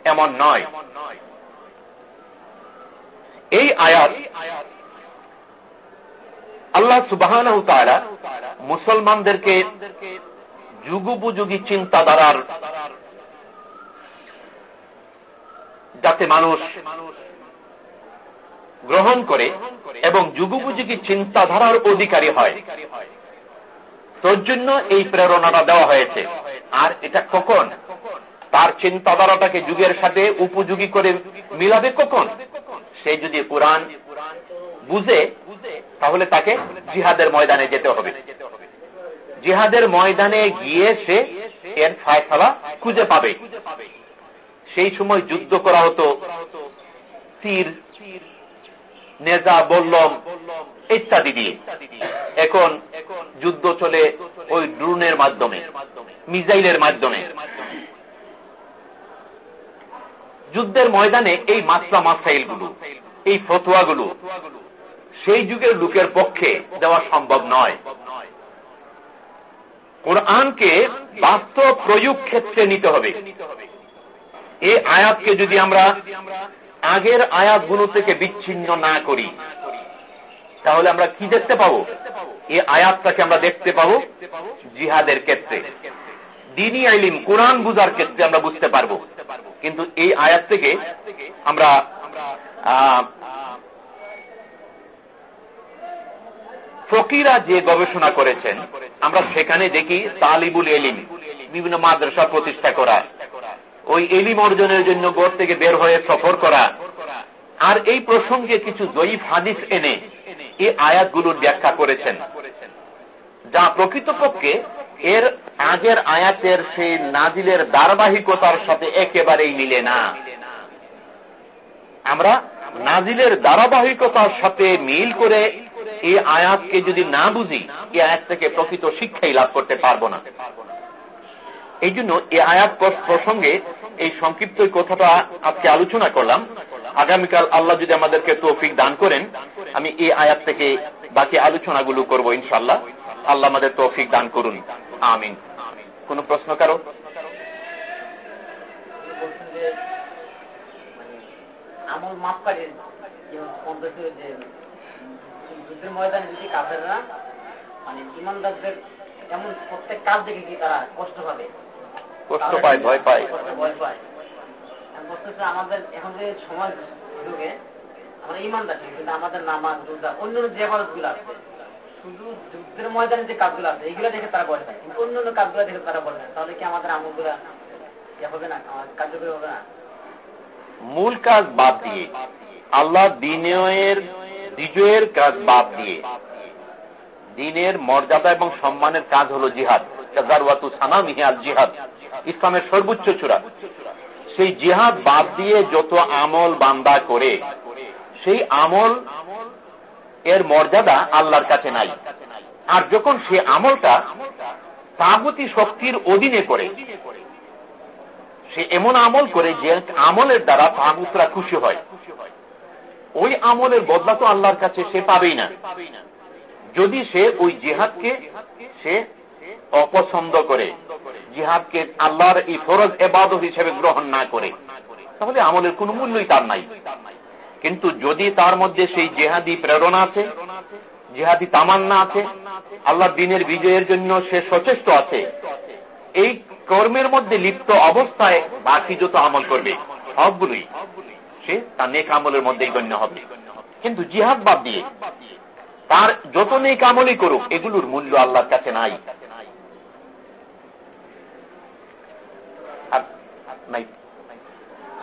A: এমন নয়। এই আয়াত আল্লাহ সুবাহ মুসলমানদেরকে যুগোপযোগী চিন্তাধারার যাতে মানুষ গ্রহণ করে এবং যুগোপযোগী চিন্তাধারার অধিকারী হয়। তোর জন্য এই প্রেরণাটা দেওয়া হয়েছে। আর এটা কখন? তার চিন্তাধারাটাকে যুগের সাথে উপযোগী করে মিলাবে কখন? সে যদি কোরআন বুঝে, তাহলে তাকে জিহাদের ময়দানে যেতে হবে। জিহাদের ময়দানে গিয়ে সে এর ফায়সালা খুঁজে পাবে। সেই সময় যুদ্ধ করা হতো। তীর, নেজা, বল্লম ইত্যাদি দিয়ে। এখন যুদ্ধ চলে ওই ড্রোনের মাধ্যমে মিজাইলের মাধ্যমে। যুদ্ধের ময়দানে এই মাত্রা মাসাইলগুলো এই ফতুয়াগুলো, সেই যুগের লোকের পক্ষে দেওয়া সম্ভব নয়। কোরআনকে বাস্তব প্রয়োগ ক্ষেত্রে নিতে হবে। এই আয়াতকে যদি আমরা আগের আয়াতগুলো থেকে বিচ্ছিন্ন না করি, তাহলে আমরা কি দেখতে পাবো? এই আয়াতটাকে আমরা দেখতে পাবো জিহাদের ক্ষেত্রে। দিনী আইলিম কোরআন বুঝার ক্ষেত্রে আমরা বুঝতে পারব। কিন্তু এই আয়াত থেকে আমরা ফকিরা যে গবেষণা করেছেন, আমরা সেখানে দেখি তালিবুল এলিম, বিভিন্ন মাদ্রাসা প্রতিষ্ঠা করা। ওই এলিম অর্জনের জন্য গোর থেকে বের হয়ে সফর করা। আর এই প্রসঙ্গে কিছু জয়ীফ হাদিস এনে এই আয়াতগুলোর ব্যাখ্যা করেছেন। যা প্রকৃতপক্ষে এর আগের আয়াতের সেই নাজিলের ধারাবাহিকতার সাথে একেবারেই মিলে না। আমরা নাজিলের ধারাবাহিকতার সাথে মিল করে এই আয়াতকে যদি না বুঝি, এই আয়াত থেকে প্রকৃত শিক্ষাই লাভ করতে পারব না। এই জন্য এই আয়াত প্রসঙ্গে এই সংক্ষিপ্ত কথাটা আজকে আলোচনা করলাম। আগামীকাল আল্লাহ যদি আমাদেরকে তৌফিক দান করেন, আমি এই আয়াত থেকে বাকি আলোচনাগুলো করব ইনশাল্লাহ আল্লাহ আমাদের তৌফিক দান করুন। আমিন। কোন প্রশ্ন কারও?
B: আমল মাপকারী যে যুদ্ধের ময়দানে যদি কাফেররা মানে ইমানদারদের এমন প্রত্যেক কাজ দেখে কি তারা কষ্ট পাবে?
A: কষ্ট পায় ভয় পায়।
B: ভয় পায়। আমাদের এখন যে যুগে আমরা ইমানদার কিন্তু আমাদের নামাজ রোজা অন্য যে আবাদতগুলো আছে শুধু যুদ্ধের ময়দানে যে কাজগুলো আছে, এইগুলো দেখে তারা বলে পায়। কিন্তু অন্য অন্য কাজগুলো দেখে তারা বলে না তাহলে কি আমাদের আমলগুলা হবে না? কার্যকরী হবে না?
A: মূল কাজ বাদ দিয়ে, আল্লাহ দিনের, বিজয়ের কাজ বাদ দিয়ে। দিনের মর্যাদা এবং সম্মানের কাজ হল জিহাদ। জিহাদ। ইসলামের সর্বোচ্চ চূড়া। সেই জিহাদ বাদ দিয়ে যত আমল বান্দা করে, সেই আমল এর মর্যাদা আল্লাহর কাছে নাই। আর যখন সে আমলটা তাগতি শক্তির অধীনে করে, সে এমন আমল করে যে আমলের দ্বারা তাগুতরা খুশি হয়। ওই আমলের বদলা তো আল্লাহর কাছে সে পাবেই না। যদি সে ওই জেহাদকে সে অপছন্দ করে, জিহাদকে আল্লাহর এই ফরজ এবাদত হিসেবে গ্রহণ না করে, তাহলে আমলের কোন মূল্যই তার নাই। কিন্তু যদি তার মধ্যে সেই জেহাদি প্রেরণা আছে, জেহাদি তামান্না আছে, আল্লাহ দিনের বিজয়ের জন্য সে সচেষ্ট আছে, এই কর্মের মধ্যে লিপ্ত অবস্থায় বাকি যত আমল করবে, সবগুলোই সে তার নেক আমলের মধ্যেই গণ্য হবে। কিন্তু জিহাদ বাদ দিয়ে তার যত নেক আমলই করুক, এগুলোর মূল্য আল্লাহর কাছে নাই।